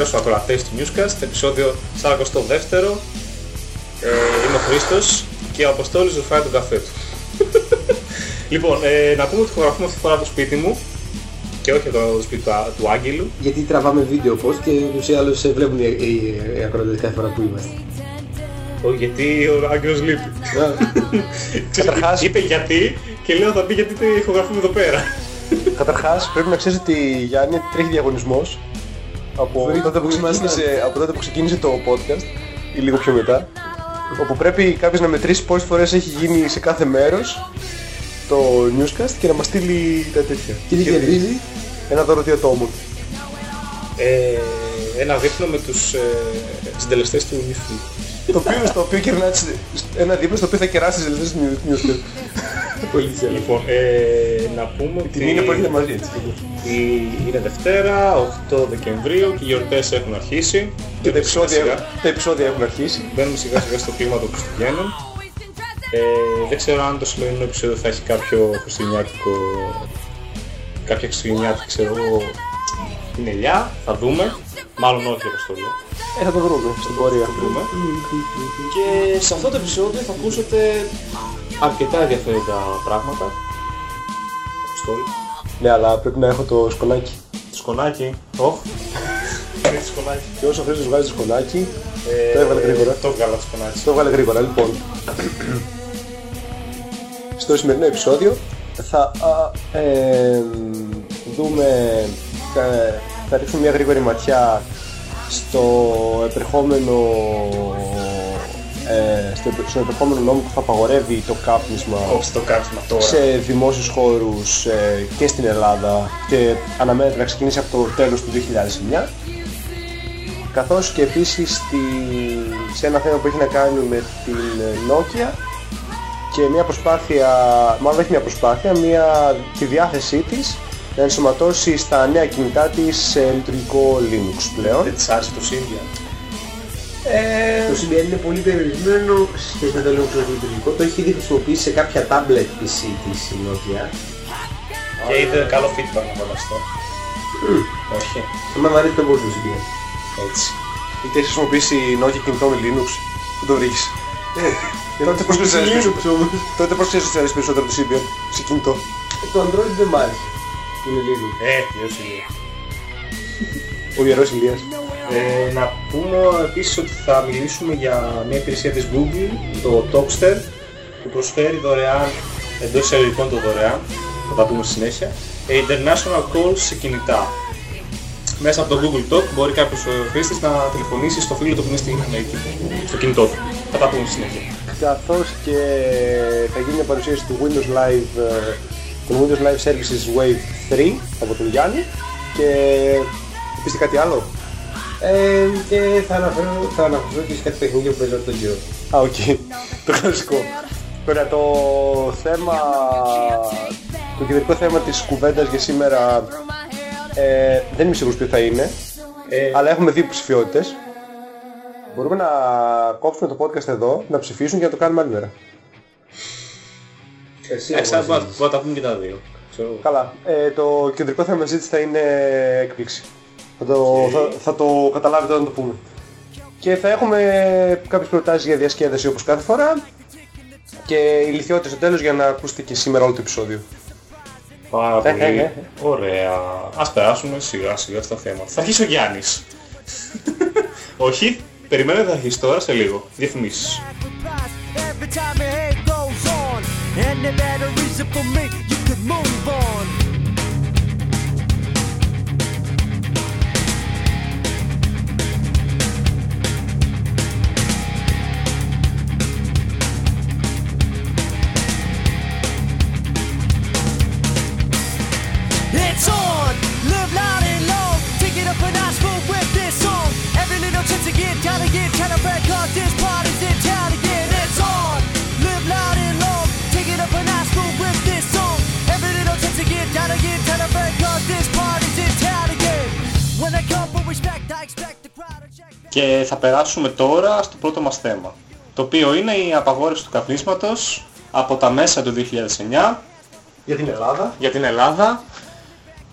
καλησπέρα στους ακροατές του Newscast, επεισόδιο 42ο. Ε, είμαι ο Χρήστος και ο Αποστόλης ρουφάει τον καφέ του. λοιπόν, ε, να πούμε ότι ηχογραφούμε αυτή τη φορά από το σπίτι μου και όχι από το σπίτι του, του Άγγελου. Γιατί τραβάμε βίντεο φως και τους ή άλλως σε βλέπουν οι, οι, οι ακροατές κάθε φορά που είμαστε. Όχι, γιατί ο Άγγελος λείπει. Ξέρεις, Καταρχάς- είπε γιατί και λέω θα πει γιατί το ηχογραφούμε εδώ πέρα. Καταρχάς πρέπει να ξέρεις ότι Γιάννη τρέχει διαγωνισμός από Βρείτε τότε, που που είμαστε. ξεκίνησε, από τότε που ξεκίνησε το podcast ή λίγο πιο μετά όπου πρέπει κάποιος να μετρήσει πόσες φορές έχει γίνει σε κάθε μέρος το newscast και να μας στείλει τα τέτοια. Και τι κερδίζει. Ένα δώρο δύο ατόμων. Ε, ένα δείπνο με τους ε, συντελεστές του Newsfeed. Το οποίο, στο οποίο κερνά τις- ένα δίπλα στο οποίο θα κεράσει τις ελευθερίες του newscast. Πολύ σέλα. Λοιπόν, ε, να πούμε ότι Την είναι που έρχεται μαζί έτσι. η- είναι Δευτέρα, 8 Δεκεμβρίου και οι γιορτές έχουν αρχίσει. Και τα επεισόδια, Σιγά, τα επεισόδια έχουν αρχίσει. Μπαίνουμε σιγά σιγά στο κλίμα των Χριστουγέννων. Ε, δεν ξέρω αν το σημερινό επεισόδιο θα έχει κάποιο χριστουγεννιάτικο... κάποια χριστουγεννιάτικη, ξέρω εγώ, την ελιά. Θα δούμε. Μάλλον όχι όπως το λέω. Ε, θα το βρούμε στην πορεία. Θα δούμε. Και σε αυτό το επεισόδιο θα ακούσετε αρκετά ενδιαφέροντα πράγματα. Αποστόλη. Ναι, αλλά πρέπει να έχω το σκονάκι. Το σκονάκι. Οχ. Έχεις σκονάκι. Και όσο Χρήστος βγάζει το σκονάκι, Ε, Το έβγαλε γρήγορα. Το έβγαλα το σκονάκι. το έβγαλε γρήγορα. Λοιπόν, στο σημερινό επεισόδιο θα α, ε, δούμε, θα, θα ρίξουμε μια γρήγορη ματιά στο επερχόμενο ε, στο, επε- στον επερχόμενο νόμο που θα απαγορεύει το κάπνισμα Όχι το κάψιμα τώρα. σε δημόσιους χώρους ε, και στην Ελλάδα και αναμένεται να ξεκινήσει από το τέλος του 2009 καθώς και επίσης στη, σε ένα θέμα που έχει να κάνει με την ε, Nokia και μια προσπάθεια, μάλλον όχι μια προσπάθεια, μια, τη διάθεσή της να ενσωματώσει στα νέα κινητά της σε λειτουργικό Linux πλέον. Δεν της άρεσε το Symbian. Ε, Το CBN είναι πολύ περιορισμένο σε σχέση με το Linux ως λειτουργικό. Το έχει ήδη χρησιμοποιήσει σε κάποια tablet PC της η Nokia. Και είδε καλό feedback να φανταστώ. Όχι. Εμένα μου αρέσει το πολύ το CBN. Έτσι. είτε έχεις χρησιμοποιήσει Nokia κινητό με Linux, δεν το βρήκες. Τότε πώς ξέρεις Linux περισσότερο- όμως. τότε πώς ξέρεις ότι αρέσει περισσότερο το Symbian σε κινητό; Ε, Το Android δεν μ' άρεσε. Είναι Linux. Ε, ποιος είναι. Ο Ιερός Ηλίας. Ε, να πούμε επίσης ότι θα μιλήσουμε για μια υπηρεσία της Google, το Talkster, που προσφέρει δωρεάν, εντός εισαγωγικών το δωρεάν, θα τα πούμε στη συνέχεια, ε, international calls σε κινητά. Μέσα από το Google Talk μπορεί κάποιος ε, χρήστης να τηλεφωνήσει στο φίλο του που είναι στην Αμερική, στο κινητό του. Θα τα πούμε στη συνέχεια. Καθώς και θα γίνει μια παρουσίαση του Windows Live, ε, των Windows Live Services Wave 3 από τον Γιάννη και πείστε κάτι άλλο. Ε, και θα αναφέρω, θα αναφερθώ και σε κάτι παιχνίδια που παίζω από τον καιρό. Α, οκ. το κλασικό. Τώρα το θέμα, το κεντρικό θέμα της κουβέντας για σήμερα ε, δεν είμαι σίγουρος ποιο θα είναι, Ε, αλλά έχουμε δύο ψηφιότητες. Μπορούμε να κόψουμε το podcast εδώ, να ψηφίσουν και να το κάνουμε άλλη μέρα. Εσύ ε, ξέρω, όμως μπορούμε ζεις. να τα πούμε και τα δύο. Ξέρω εγώ. Καλά. Ε, το κεντρικό θέμα συζήτηση θα είναι έκπληξη. Θα το, θα, θα το καταλάβετε όταν το πούμε. Και θα έχουμε κάποιες προτάσεις για διασκέδαση όπως κάθε φορά και ηλικιότητες στο τέλος για να ακούσετε και σήμερα όλο το επεισόδιο. Πάρα Ε, ε, πολύ. ε. Ωραία. Ας περάσουμε σιγά σιγά στα θέματα. Θα αρχίσει ο Γιάννης. Όχι, περιμένετε θα αρχίσει τώρα σε λίγο. Διαφημίσεις. And the a reason for me, you could move on. It's on, live loud and take it up a notch, move with this song. Every little chance get down again, kind of cause this party's in town Και θα περάσουμε τώρα στο πρώτο μας θέμα. Το οποίο είναι η απαγόρευση του καπνίσματος από τα μέσα του 2009 Για την Ελλάδα. για την Ελλάδα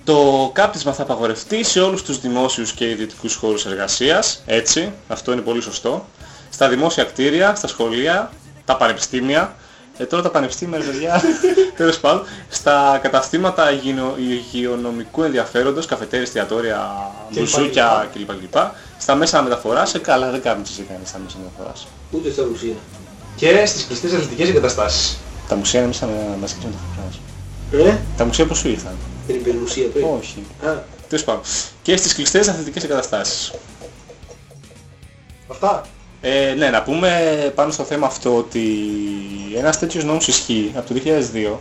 Το κάπνισμα θα απαγορευτεί σε όλους τους δημόσιους και ιδιωτικούς χώρους εργασίας. Έτσι, αυτό είναι πολύ σωστό. Στα δημόσια κτίρια, στα σχολεία, τα πανεπιστήμια. Ε, τώρα τα πανεπιστήμια, ρε παιδιά, τέλος πάντων. Στα καταστήματα υγειονο- υγειονομικού ενδιαφέροντος, καφετέρια, εστιατόρια, μπουζούκια κλπ. κλπ. Στα μέσα μεταφοράς, ε, καλά δεν κάπνιζε κανείς στα μέσα μεταφοράς. Ούτε στα ουσία. Και στις κλειστές αθλητικές εγκαταστάσεις. Τα μουσεία είναι μέσα με μαζικές μεταφοράς. Ε, Τα μουσεία πώς σου ήρθαν; δεν είπε ουσία πριν. Όχι. Α, Τέλος πάντων. Και στις κλειστές αθλητικές εγκαταστάσεις. Αυτά. Ε, ναι, να πούμε πάνω στο θέμα αυτό ότι ένας τέτοιος νόμος ισχύει από το 2002,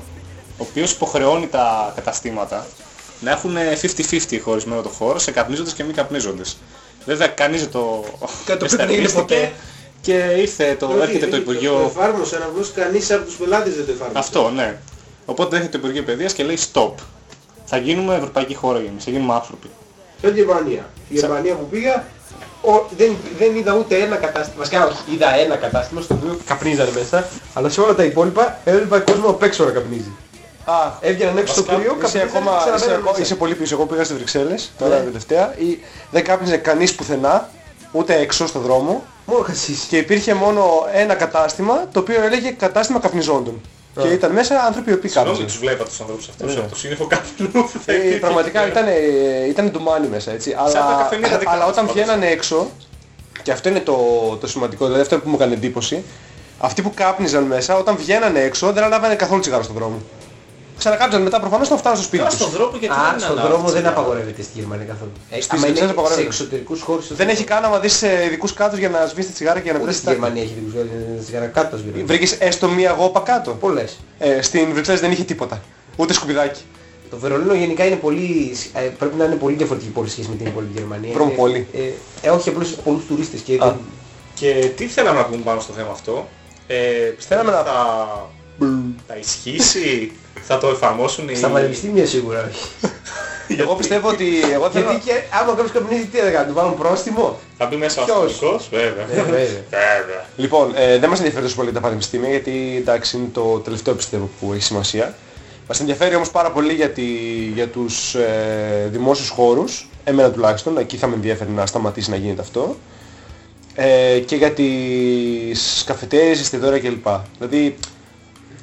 ο οποίος υποχρεώνει τα καταστήματα να έχουν 50-50 χωρισμένο το χώρο σε καπνίζοντες και μη καπνίζοντες. Βέβαια κανείς δεν το Κάτι το οποίο δεν έγινε εστερνίστηκε ποτέ. και ήρθε το, όχι, έρχεται το όχι, Υπουργείο... Το εφάρμοσαν, απλώς κανείς από τους πελάτες δεν το εφάρμοσε. Αυτό, ναι. Οπότε έρχεται το Υπουργείο Παιδείας και λέει stop. Θα γίνουμε ευρωπαϊκή χώρα για εμείς, θα γίνουμε άνθρωποι. Σαν τη Γερμανία. Η Σα- Γερμανία που πήγα, ο, δεν, δεν είδα ούτε ένα κατάστημα. Βασικά όχι, είδα ένα κατάστημα στο οποίο καπνίζανε μέσα, αλλά σε όλα τα υπόλοιπα έβλεπα κόσμο απ' έξω να καπνίζει. Α, Έβγαιναν έξω στο Βασικά, κρύο, Είσαι, καπνίζανε ακόμα, και είσαι, ξαναμπαίνανε ακόμα- μέσα. είσαι πολύ πίσω. Εγώ πήγα στις Βρυξέλλες, τώρα Ναι. τελευταία, ή δεν κάπνιζε κανείς πουθενά, ούτε έξω στο δρόμο Μόνο χασίς. και υπήρχε μόνο ένα κατάστημα το οποίο έλεγε κατάστημα καπνιζόντων. Και ήταν μέσα άνθρωποι οι οποίοι Συγγνώμη, κάπνιζαν. τους βλέπα τους ανθρώπους αυτούς Ναι. από το σύννεφο καπνού που θα Ε, υπήρχε πραγματικά εκεί πέρα. ήταν, ήταν ντουμάνι μέσα έτσι. τα Αλλά, καφενεία δεν αλλά κάνουν όταν πάντως. βγαίνανε έξω, και αυτό είναι το, το σημαντικό, δηλαδή αυτό που μου έκανε εντύπωση, αυτοί που κάπνιζαν μέσα όταν βγαίνανε έξω δεν ανάβανε καθόλου τσιγάρο στον δρόμο. Ξανακάπνιζαν μετά προφανώς όταν φτάνουν στο σπίτι Τώρα τους. στον δρόμο γιατί Α, δεν στον ανάβει δρόμο δεν τσιγάρο. απαγορεύεται στη Γερμανία καθόλου. Ε, Στις άμα Βρυξέλλες είναι απαγορεύεται. σε εξωτερικούς χώρους... Δεν έχει καν άμα δεις ε, ειδικούς κάτω για να σβήσεις τη τσιγάρα και για να Ούτε βρεις στη Γερμανία έχει δικούς χώρους, για να κάτω στη Γερμανία. Βρήκες έστω μία γόπα κάτω; Πολλές. Ε, στην Βρυξέλλες δεν είχε τίποτα. Ούτε σκουπιδάκι. Το Βερολίνο γενικά είναι πολύ, ε, πρέπει να είναι πολύ διαφορετική πόλη σχέση με την υπόλοιπη Γερμανία. Βρωμοπόλη. Ε, ε, ε, όχι απλώς πολλούς τουρίστες και Α. δεν- Και τι θέλαμε να πούμε πάνω στο θέμα αυτό; Ε, πιστεύαμε Θέλαμε να θα, θα ισχύσει, θα το εφαρμόσουν οι... Στα πανεπιστήμια σίγουρα όχι. Εγώ πιστεύω ότι... Εγώ θέλω... Γιατί και άμα κάποιος καπνίζει τι θα κάνει, του βάλουν πρόστιμο; Θα μπει μέσα ο Ποιος; αστυνομικός, βέβαια. Ε, βέβαια. Βέβαια. Λοιπόν, ε, δεν μας ενδιαφέρει τόσο πολύ τα πανεπιστήμια γιατί εντάξει είναι το τελευταίο πιστεύω που έχει σημασία. Μας ενδιαφέρει όμως πάρα πολύ για, τη, για τους ε, δημόσιους χώρους, εμένα τουλάχιστον, εκεί θα με ενδιαφέρει να σταματήσει να γίνεται αυτό. Ε, και για τις καφετέρειες, εστιατόρια κλπ. Δηλαδή,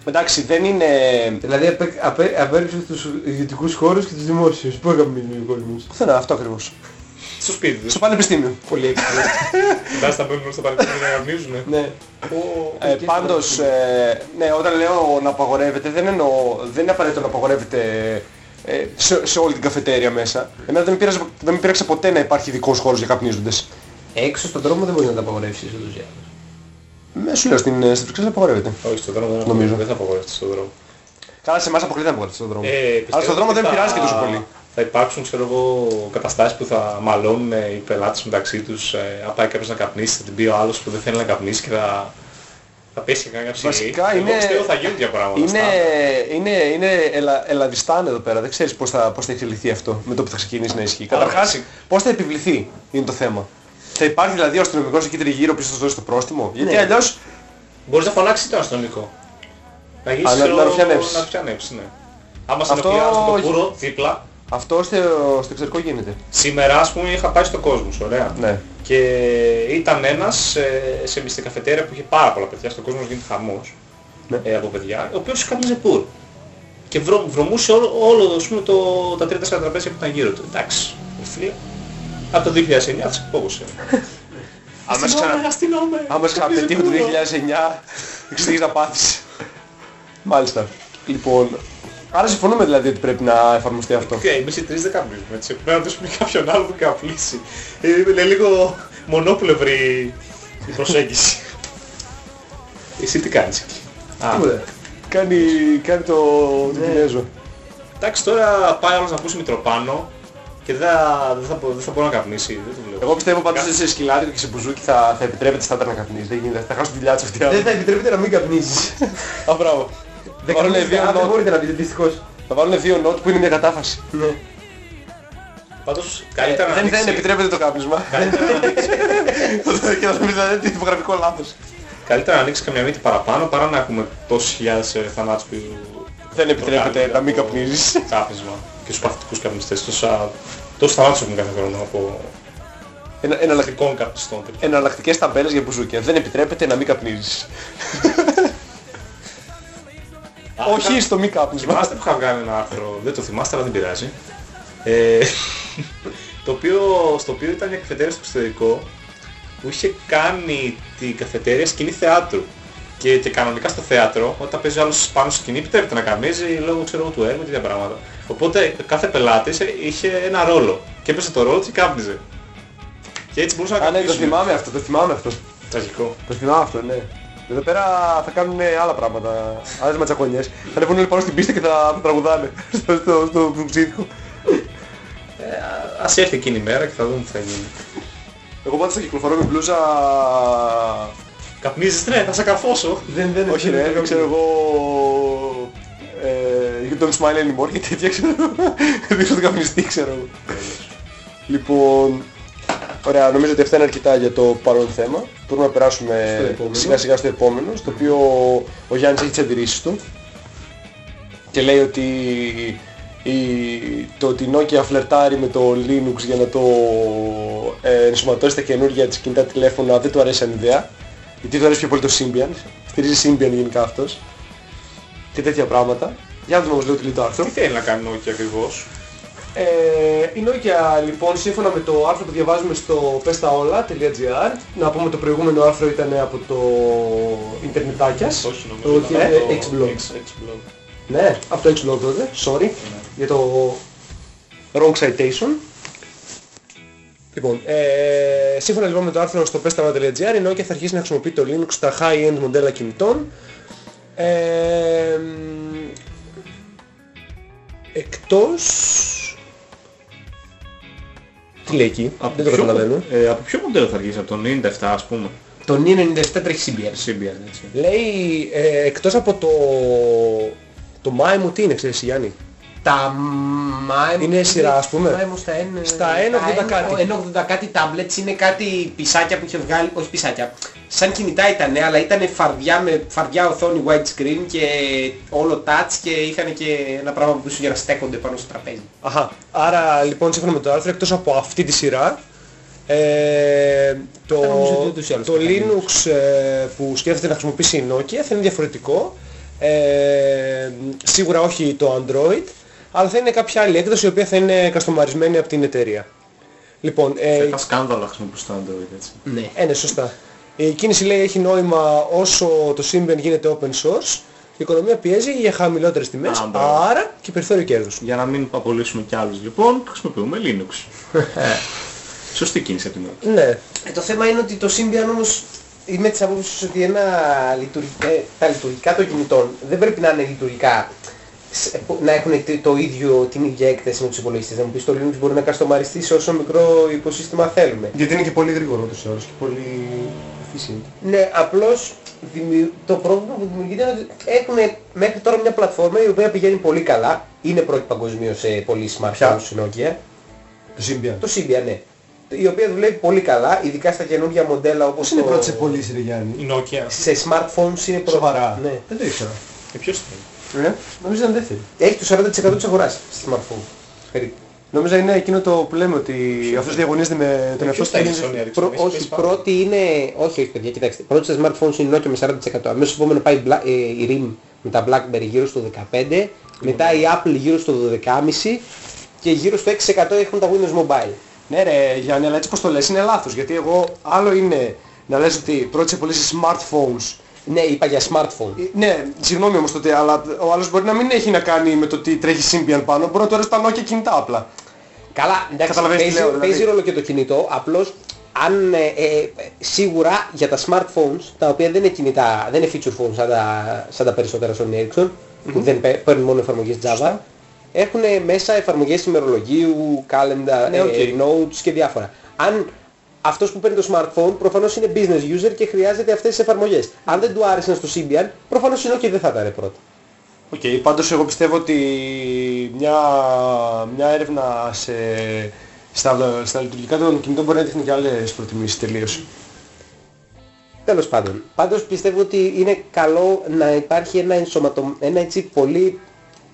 εντάξει δεν είναι... Δηλαδή απέ, απέ, απέριψε τους ιδιωτικούς χώρους και τους δημόσιους. Πού καπνίζει ο κόσμος. Πουθενά, αυτό ακριβώς; Στο σπίτι τους. Στο πανεπιστήμιο. Πολύ έξυπνο. Κοιτάς τα μπαίνουν στο πανεπιστήμιο να γαμίζουνε. ναι. Ε, πάντως, ε, ναι, όταν λέω να απαγορεύεται, δεν εννοώ, δεν είναι απαραίτητο να απαγορεύεται ε, σε, σε όλη την καφετέρια μέσα. Εμένα δεν με, πείραζε, δεν με πείραξε ποτέ να υπάρχει ειδικός χώρος για καπνίζοντες. Έξω στον δρόμο δεν μπορεί να τα απαγορεύσεις ούτως ή άλλως. Με σου λέω, στην, ε, στην Βρυξέλλες απαγορεύεται. Όχι, στον δρόμο δεν Νομίζω. δεν θα απογορεύεται στον δρόμο. Καλά, σε εμάς αποκλείται να απαγορεύεται στον δρόμο. Ε, πιστεύω Αλλά στον δρόμο ότι δεν με θα- πειράζει και τόσο πολύ. Θα υπάρξουν, ξέρω εγώ, καταστάσεις που θα μαλώνουν ε, οι πελάτες μεταξύ τους. Ε, αν πάει κάποιος να καπνίσει, θα την πει ο άλλος που δεν θέλει να καπνίσει και θα, θα πέσει και κανένα ψυχή. Βασικά Εγώ είναι- πιστεύω θα γίνουν τέτοια πράγματα. Είναι, στάνταρ. είναι, είναι ελα, ελαδιστάν εδώ πέρα, δεν ξέρεις πώς θα, πώς θα εξελιχθεί αυτό με το που θα ξεκινήσει να ισχύει. Αλλά Καταρχάς, έτσι. πώς θα επιβληθεί είναι το θέμα. Θα υπάρχει δηλαδή ο αστυνομικός εκεί τριγύρω που θα σου δώσει το πρόστιμο; Γιατί Ναι. αλλιώς Μπορείς να φωνάξεις τον αστυνομικό. Να γίνεις Α, να- ξέρω, να ρουφιανέψεις. Να ρουφιανέψεις, ναι. Άμα σε Αυτό- ενοχλιάζουν το πουρο δίπλα, αυτό στο, στο εξωτερικό γίνεται. σήμερα ας πούμε είχα πάει στο κόσμο, ωραία. Ναι. Και ήταν ένας ε, σε μια στην καφετέρια που είχε πάρα πολλά παιδιά, στον κόσμος γίνεται χαμός Ναι. ε, από παιδιά, ο οποίος κάπνιζε πούρο. Και βρο, βρωμούσε όλο, όλο ας πούμε, το, τα τρία τέσσερα τραπέζια που ήταν γύρω του. Εντάξει, ρε φίλε. Από το 2009 θα σκοπόβωσε. Άμα σε ξανα- αστυνόμε. άμα σε ξαναπετύχω το 2009, εξηγείς να πάθεις. Μάλιστα. Λοιπόν, άρα συμφωνούμε δηλαδή ότι πρέπει να εφαρμοστεί αυτό. Οκ, εμείς οι τρεις δεν καπνίζουμε έτσι. Πρέπει να δώσουμε κάποιον άλλο που καπνίσει. Ε, Είναι λίγο μονόπλευρη η προσέγγιση. Εσύ τι κάνεις εκεί; Α, Τίποτα. Κάνει, κάνει το Ναι. Κινέζο. Εντάξει τώρα πάει άλλος να ακούσει Μητροπάνο και δεν θα, δεν θα, μπο- δεν θα μπορεί να καπνίσει. Δεν το βλέπω. Εγώ πιστεύω πάντως ότι σε σκυλάδι και σε μπουζούκι θα, θα επιτρέπεται στάνταρ να καπνίσει. Δεν γίνεται. Θα χάσουν τη δουλειά τους αυτοί οι Δεν άνθρωποι. θα επιτρέπεται να μην καπνίζεις. Α, μπράβο. Δεν βάλουνε καπνίζετε, δύο α, δεν νότ. μπορείτε να πείτε δυστυχώς. Θα βάλουν δύο νότ που είναι μια κατάφαση. Ναι. Πάντως καλύτερα να δεν, δεν ανοίξει- επιτρέπεται το κάπνισμα. καλύτερα να ανοίξει- και θα πει δηλαδή τυπογραφικό λάθος. καλύτερα να ανοίξει καμιά μύτη παραπάνω παρά να έχουμε τόσες χιλιάδες ε, θανάτους που Δεν επιτρέπεται προκαλεί να μην από καπνίζεις. Κάπνισμα και στους παθητικούς καπνιστές. Τόσα, τόσους θανάτους έχουμε κάθε χρόνο από Ένα, εναλλακτικό- παθητικών καπνιστών. Εναλλακτικές ταμπέλες για μπουζούκια. Δεν επιτρέπεται να μην καπνίζεις. Όχι στο μη κάπνισμα. Θυμάστε που είχα βγάλει ένα άρθρο, δεν το θυμάστε αλλά δεν πειράζει. Ε, το οποίο, στο οποίο ήταν μια καφετέρια στο εξωτερικό που είχε κάνει την καφετέρια σκηνή θεάτρου. Και, και κανονικά στο θέατρο, όταν παίζει άλλος πάνω στη σκηνή, επιτρέπεται να καπνίζει λόγω ξέρω, εγώ, του έργου και τέτοια πράγματα. Οπότε κάθε πελάτης είχε ένα ρόλο. Και έπαιζε το ρόλο του και κάπνιζε. Και έτσι μπορούσαν να Α, ναι, το καπνίσουν. θυμάμαι αυτό, το θυμάμαι αυτό. Τραγικό. Το θυμάμαι αυτό, ναι. Εδώ πέρα θα κάνουν άλλα πράγματα, άλλες ματσακονιές. Θα ανεβούν όλοι πάνω στην πίστα και θα, θα τραγουδάνε στο, στο, στο, στο ψήφιο. Ε, ας έρθει εκείνη η μέρα και θα δούμε τι θα γίνει. Εγώ πάντως θα κυκλοφορώ με μπλούζα... Καπνίζεις ναι, θα σε καρφώσω. Δεν, δεν, Όχι ρε, δεν ξέρω εγώ... Ε, you don't smile anymore και τέτοια ξέρω εγώ. Δείξω τον καπνιστή ξέρω εγώ. Λοιπόν, ωραία, νομίζω ότι αυτά είναι αρκετά για το παρόν θέμα. Μπορούμε να περάσουμε Στο επόμενο. σιγά σιγά στο επόμενο, στο οποίο ο Γιάννης έχει τις αντιρρήσεις του και λέει ότι η, το ότι η Nokia φλερτάρει με το Linux για να το ε, ενσωματώσει στα καινούργια της κινητά τηλέφωνα δεν του αρέσει σαν ιδέα γιατί του αρέσει πιο πολύ το Symbian στηρίζει Symbian γενικά αυτός και τέτοια πράγματα για να δούμε όμως λίγο τι λέει το άρθρο Τι θέλει να κάνει Nokia ακριβώς; ε, η Nokia λοιπόν σύμφωνα με το άρθρο που διαβάζουμε στο pestaola.gr να πούμε το προηγούμενο άρθρο ήταν από το Ιντερνετάκιας Όχι νομίζω. Όχι, ήταν ε, από το X-Blog. X- X-Blog. Ναι, από το Xblog τότε, sorry, για το wrong citation. Λοιπόν, ε, σύμφωνα λοιπόν με το άρθρο στο pestaola.gr η Nokia θα αρχίσει να χρησιμοποιεί το Linux στα high-end μοντέλα κινητών. Ε, μ, εκτός... Τι λέει εκεί, Από δεν το ποιο- καταλαβαίνω. ε, από ποιο μοντέλο θα αρχίσει, από το 97 ας πούμε; Το 97 τρέχει Symbian. Symbian έτσι. Λέει, ε, εκτός από το... Το MIMO τι είναι, ξέρεις Γιάννη; Τα MIMO... Είναι σειρά, ας πούμε. MIMO στα N... Στα N80 κάτι. N80 κάτι tablets είναι κάτι πισάκια που είχε βγάλει... Όχι πισάκια. Σαν κινητά ήταν, αλλά ήταν φαρδιά με φαρδιά οθόνη widescreen και όλο touch και είχαν και ένα πράγμα που τους για να στέκονται πάνω στο τραπέζι. Αχα. Άρα λοιπόν σύμφωνα με το άρθρο εκτός από αυτή τη σειρά ε, το, Θα νομίζω ότι ούτως ή άλλως το θα κάνει Linux ε, που σκέφτεται να χρησιμοποιήσει η Nokia θα είναι διαφορετικό. Ε, σίγουρα όχι το Android αλλά θα είναι κάποια άλλη έκδοση η οποία θα είναι καστομαρισμένη από την εταιρεία. Λοιπόν, ε, Θα σκάνδαλο να χρησιμοποιήσει το Android έτσι. Ναι. ε, ναι, σωστά. Η κίνηση λέει έχει νόημα όσο το Symbian γίνεται open source. Η οικονομία πιέζει για χαμηλότερες τιμές, Α, μπράβο. άρα και περιθώριο κέρδους. Για να μην απολύσουμε κι άλλους λοιπόν, χρησιμοποιούμε Linux. Σωστή κίνηση από την Nokia. Ναι, Ε, το θέμα είναι ότι το Symbian όμως είμαι της άποψης ότι ένα λειτουργικά, ε, τα λειτουργικά των κινητών δεν πρέπει να είναι λειτουργικά σε- που- να έχουν τε- το ίδιο, την ίδια έκθεση με τους υπολογιστές. Να μου πεις το Linux μπορεί να καστομαριστεί σε όσο μικρό υποσύστημα θέλουμε. γιατί είναι και πολύ γρήγορο ούτως ή άλλως και πολύ efficient. Ναι, απλώς δημιου- το πρόβλημα που δημιουργείται είναι ότι έχουν μέχρι τώρα μια πλατφόρμα η οποία πηγαίνει πολύ καλά. Είναι πρώτη παγκοσμίως σε πολύ smartphones Ποια; η Nokia. Το Symbian. Το Symbian, ναι. Η οποία δουλεύει πολύ καλά, ειδικά στα καινούργια μοντέλα όπως Πώς είναι το... πρώτη σε πωλήσει ρε Γιάννη. Η Nokia. Σε smartphones είναι πρώτη. Σοβαρά. Ναι. Δεν το ήξερα. Ε, ποιος θέλει; Ε, νομίζω ήταν δεύτερη. Έχει το 40% της αγοράς στη smartphone. Περίπου. Νόμιζα είναι εκείνο το που λέμε ότι αυτός διαγωνίζεται με τον εαυτό ποιος του. θα και είναι είναι- Sony Ericsson, Προ- έχεις όχι, πέσει πάνω. πρώτη είναι... Όχι, όχι παιδιά, κοιτάξτε. Πρώτη στα smartphones είναι η Nokia με 40%. Αμέσως επόμενο πάει η Bla- ε, η RIM με τα BlackBerry γύρω στο 15%. Μετά η Apple γύρω στο 12,5% και γύρω στο 6% έχουν τα Windows Mobile. Ναι ρε Γιάννη, αλλά έτσι πως το λες είναι λάθος. Γιατί εγώ άλλο είναι να λες ότι πρώτη σε πωλήσει smartphones. Ναι, είπα για smartphone. Ε, Ναι, συγγνώμη όμως τότε, αλλά ο άλλος μπορεί να μην έχει να κάνει με το τι τρέχει Symbian πάνω. Μπορεί να του αρέσει τα Nokia κινητά απλά. Καλά, εντάξει, Καταλαβαίνεις τι παίζει, λέω, δηλαδή. παίζει ρόλο και το κινητό, απλώς αν ε, ε, σίγουρα για τα smartphones, τα οποία δεν είναι κινητά, δεν είναι feature phones σαν τα, σαν τα περισσότερα Sony Ericsson, που δεν παί- παίρνουν μόνο εφαρμογές Java, έχουν μέσα εφαρμογές ημερολογίου, calendar, Ναι, ε, OK. notes και διάφορα. Αν αυτός που παίρνει το smartphone προφανώς είναι business user και χρειάζεται αυτές τις εφαρμογές. Αν δεν του άρεσαν στο Symbian, προφανώς είναι και δεν θα ήταν πρώτα. Οκ, πάντως εγώ πιστεύω ότι μια, μια έρευνα σε, στα, στα λειτουργικά των κινητών μπορεί να δείχνει και άλλες προτιμήσεις τελείως. Τέλος πάντων. Πάντως πιστεύω ότι είναι καλό να υπάρχει ένα, ενσωματω... ένα έτσι πολύ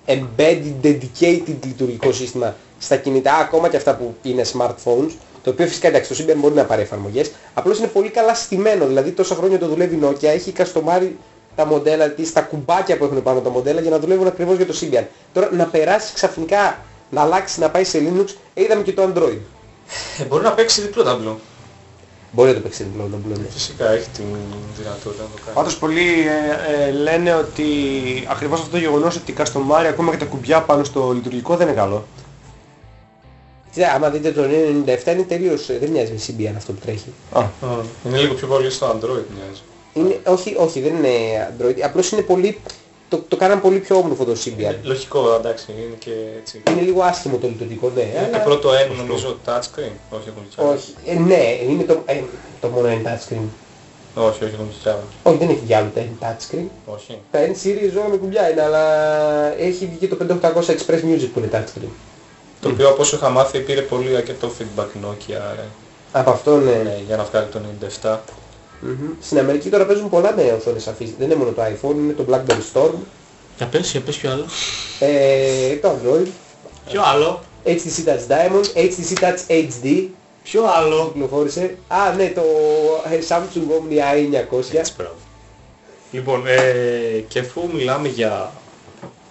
embedded, dedicated λειτουργικό σύστημα στα κινητά, ακόμα και αυτά που είναι smartphones, το οποίο φυσικά εντάξει το Symbian μπορεί να πάρει εφαρμογές, απλώς είναι πολύ καλά στημένο, δηλαδή τόσα χρόνια το δουλεύει η Nokia, έχει καστομάρει τα μοντέλα της, τα κουμπάκια που έχουν πάνω τα μοντέλα για να δουλεύουν ακριβώς για το Symbian. Τώρα να περάσει ξαφνικά, να αλλάξει, να πάει σε Linux, ε, είδαμε και το Android. Ε, μπορεί να παίξει διπλό ταμπλό. Μπορεί να το παίξει διπλό ταμπλό, ναι. Φυσικά έχει την δυνατότητα να το κάνει. Πάντως πολλοί ε, ε, λένε ότι ακριβώς αυτό το γεγονός ότι καστομάρει ακόμα και τα κουμπιά πάνω στο λειτουργικό δεν είναι καλό. Κοίτα, άμα δείτε το 97 είναι τελείως, ε, δεν μοιάζει με Symbian αυτό που τρέχει. Α, Α, Είναι λίγο πιο πολύ στο Android μοιάζει. Είναι, όχι, όχι, δεν είναι Android, απλώς είναι πολύ, το, το κάναν πολύ πιο όμορφο το Symbian. Ε, Λογικό, εντάξει, είναι και έτσι. Είναι λίγο άσχημο το λειτουργικό, ναι. Είναι αλλά- το πρώτο N νομίζω touchscreen. Όχι, έχουν και άλλα. Όχι. Ε, ναι, είναι το, ε, το μόνο είναι touchscreen. Όχι, όχι, έχουν και άλλα. Όχι, δεν έχει κι άλλο το είναι touchscreen. Όχι. Τα N series όλα με κουμπιά είναι, αλλά έχει βγει και το 5800 Express Music που είναι touchscreen. Το οποίο από όσο είχα μάθει πήρε πολύ αρκετό feedback Nokia ε, Από αυτό, ναι. ναι, για να βγάλει το 97. Μμμ. Στην Αμερική τώρα παίζουν πολλά με οθόνες αφής. Δεν είναι μόνο το iPhone, είναι το BlackBerry Storm, Για πες, για πες ποιο άλλο. ε, το Android, Ποιο άλλο. HTC Touch Diamond, HTC Touch HD, Ποιο άλλο. κυκλοφόρησε. Α, ναι, το ε, Samsung Omnia i900. Έτσι, μπράβο. Λοιπόν, ε, και αφού μιλάμε για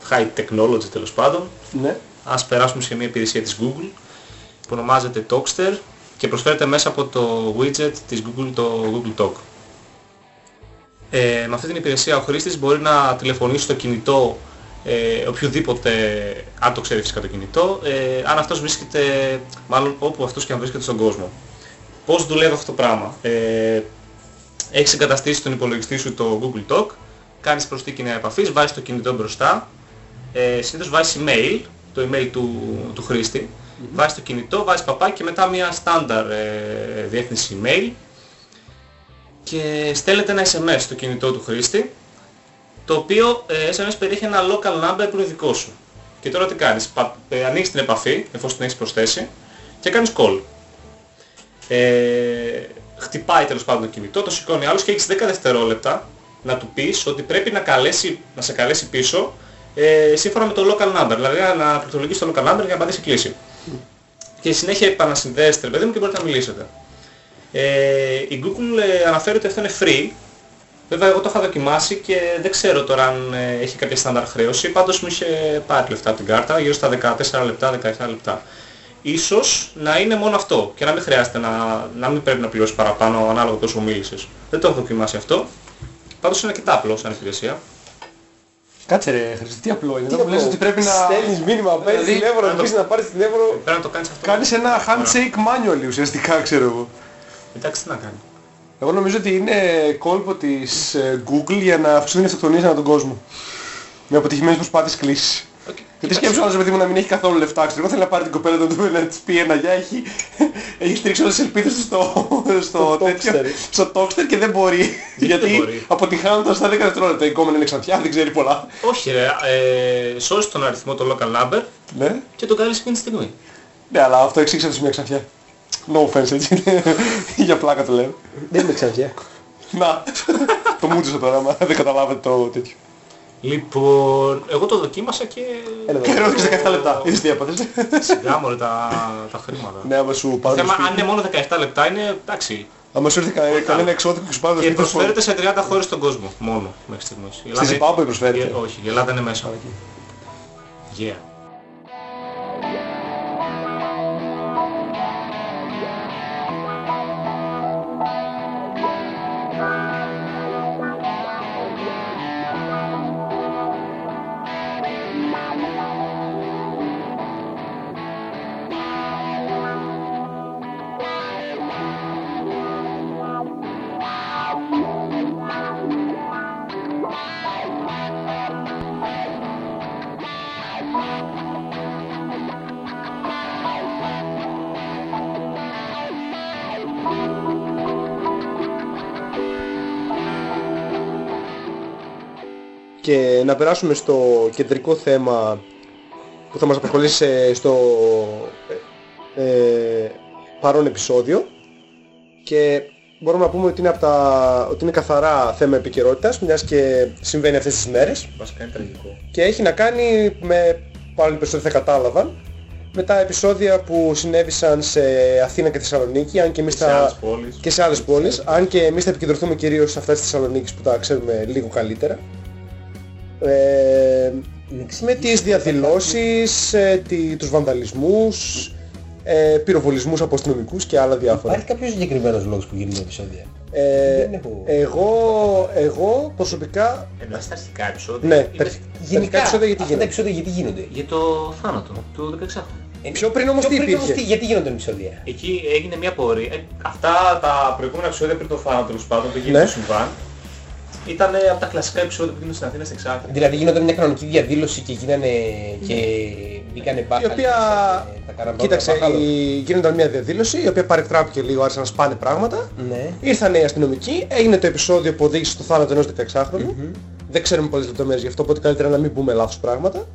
high technology τέλος πάντων, ναι. Ας περάσουμε σε μια υπηρεσία της Google που ονομάζεται Talkster και προσφέρεται μέσα από το widget της Google, το Google Talk. Ε, με αυτή την υπηρεσία ο χρήστης μπορεί να τηλεφωνήσει στο κινητό ε, οποιοδήποτε, αν το ξέρει φυσικά το κινητό, ε, αν αυτός βρίσκεται, μάλλον όπου αυτός και αν βρίσκεται στον κόσμο. Πώς δουλεύει αυτό το πράγμα; Ε, έχεις εγκαταστήσει στον υπολογιστή σου το Google Talk, κάνεις προσθήκη νέα επαφής, βάζεις το κινητό μπροστά, ε, συνήθως βάζεις email, το email του, του χρήστη, βάζεις το κινητό, βάζεις παπάκι και μετά μια στάνταρ ε, διεύθυνση email και στέλνεται ένα SMS στο κινητό του χρήστη το οποίο ε, SMS περιέχει ένα local number που είναι δικό σου. Και τώρα τι κάνεις, πα, ε, ανοίγεις την επαφή εφόσον την έχεις προσθέσει και κάνεις call. Ε, χτυπάει τέλος πάντων το κινητό, το σηκώνει άλλος και έχεις 10 δευτερόλεπτα να του πεις ότι πρέπει να, καλέσει, να σε καλέσει πίσω ε, σύμφωνα με το local number, δηλαδή να πληκτρολογήσει το local number για να απαντήσει κλίση. Και στη συνέχεια επανασυνδέεστε ρε παιδί μου και μπορείτε να μιλήσετε. Ε, η Google ε, αναφέρει ότι αυτό είναι free. Βέβαια εγώ το είχα δοκιμάσει και δεν ξέρω τώρα αν ε, έχει κάποια στάνταρ χρέωση. Πάντως μου είχε πάρει λεφτά από την κάρτα, γύρω στα 14 λεπτά, 17 λεπτά. Ίσως να είναι μόνο αυτό και να μην χρειάζεται να, να μην πρέπει να πληρώσει παραπάνω ανάλογα πόσο μίλησες. Δεν το έχω δοκιμάσει αυτό. Πάντως είναι αρκετά απλό σαν υπηρεσία. Κάτσε ρε Χρήστο, τι απλό είναι. Τι Εδώ που λες να πω, ότι πρέπει να Στέλνεις μήνυμα, παίρνεις Δηλαδή, τηλέφωνο, να να το- πεις να πάρεις τηλέφωνο. Πρέπει να το κάνεις αυτό. κάνεις ένα handshake manually ουσιαστικά ξέρω εγώ. Εντάξει τι να κάνει. Εγώ νομίζω ότι είναι κόλπο της ε, Google για να αυξηθούν οι αυτοκτονίες ανά τον κόσμο. Με αποτυχημένες προσπάθειες κλήσης. Okay. Γιατί σκέψου άλλος παιδί μου να μην έχει καθόλου λεφτά, ξέρω. Εγώ θέλω να πάρει την κοπέλα του να της πει ένα γεια, έχει, έχει στρίξει όλες τις ελπίδες του στο, στο, Στο τέτοιο, Talkster. στο Talkster και δεν μπορεί. Γιατί δεν γιατί μπορεί; αποτυχάνοντας στα 10 δευτερόλεπτα. Η κόμμα είναι ξανθιά, δεν ξέρει πολλά. Όχι ρε, ε, σώζει τον αριθμό το local number Ναι, και το κάνεις εκείνη τη στιγμή. ναι αλλά αυτό εξήγησε το μια ξανθιά. No offense έτσι. για πλάκα το λέω. Δεν είμαι ξανθιά. Να, το μούτζωσα τώρα, άμα δεν καταλάβετε το τέτοιο. Λοιπόν, εγώ το δοκίμασα και... Έλα Και εδώ. ρώτησες 17 λεπτά. Είδες τι έπαθες. Σιγά μωρέ τα, τα χρήματα. Ναι, άμα σου Το πάρουν το θέμα, αν σπίτι. είναι μόνο 17 λεπτά, είναι εντάξει. Άμα σου έρθει κα- κανένα εξώδικο και σου πάρουν το Και σπίτι. θα σου πω. προσφέρεται σε 30 χώρες στον κόσμο, μόνο μέχρι στιγμής. Η Ελλάδα- Ζιμπάμπουε προσφέρεται. Ε, Όχι, η Ελλάδα είναι μέσα. Yeah. Και να περάσουμε στο κεντρικό θέμα που θα μας απασχολήσει σε- στο ε, ε, παρόν επεισόδιο και μπορούμε να πούμε ότι είναι, από τα, ότι είναι καθαρά θέμα επικαιρότητας, μιας και συμβαίνει αυτές τις μέρες Βασικά είναι τραγικό. και έχει να κάνει με, πάλι περισσότερο θα κατάλαβαν, με τα επεισόδια που συνέβησαν σε Αθήνα και Θεσσαλονίκη, αν και εμείς Σε τα... άλλες πόλεις. και σε άλλες πόλεις, αν και εμείς θα επικεντρωθούμε κυρίως σε αυτά της Θεσσαλονίκης που τα ξέρουμε λίγο καλύτερα. Ε, με τις διαδηλώσεις, ε, τι, τους βανδαλισμούς, ε, πυροβολισμούς από αστυνομικούς και άλλα διάφορα. Υπάρχει κάποιος συγκεκριμένος λόγος που γίνονται επεισόδια; Ε, Δεν έχω- εγώ, εγώ προσωπικά, Εννοείς τα αρχικά επεισόδια. ναι, ή τα, με- αρχικά Γενικά, επεισόδια γιατί αυτά τα γίνονται. επεισόδια γιατί γίνονται; Για το θάνατο του 16χρονου. Ε, Πιο πριν όμως πιο τι πριν υπήρχε; όμως τι- γιατί γίνονται επεισόδια; Εκεί έγινε μια πορεία. Ε, αυτά τα προηγούμενα επεισόδια πριν το θάνατο τέλος πάντων, το Ναι. γίνεται το συμβάν, ήταν από τα κλασικά επεισόδια που γίνονται στην Αθήνα στην Εξάρχεια. Δηλαδή γίνονταν μια κανονική διαδήλωση και γίνανε και μπήκανε μπάχαλοι. Η οποία, και τα καραμπόλα κοίταξε, μπάχαλο. η, γίνονταν μια διαδήλωση, η οποία παρεκτράπηκε λίγο, άρχισαν να σπάνε πράγματα. Ναι. Ήρθαν οι αστυνομικοί, έγινε το επεισόδιο που οδήγησε στο θάνατο ενός 16χρονου. Δεν ξέρουμε πολλές λεπτομέρειες γι' αυτό, οπότε καλύτερα να μην πούμε λάθος πράγματα.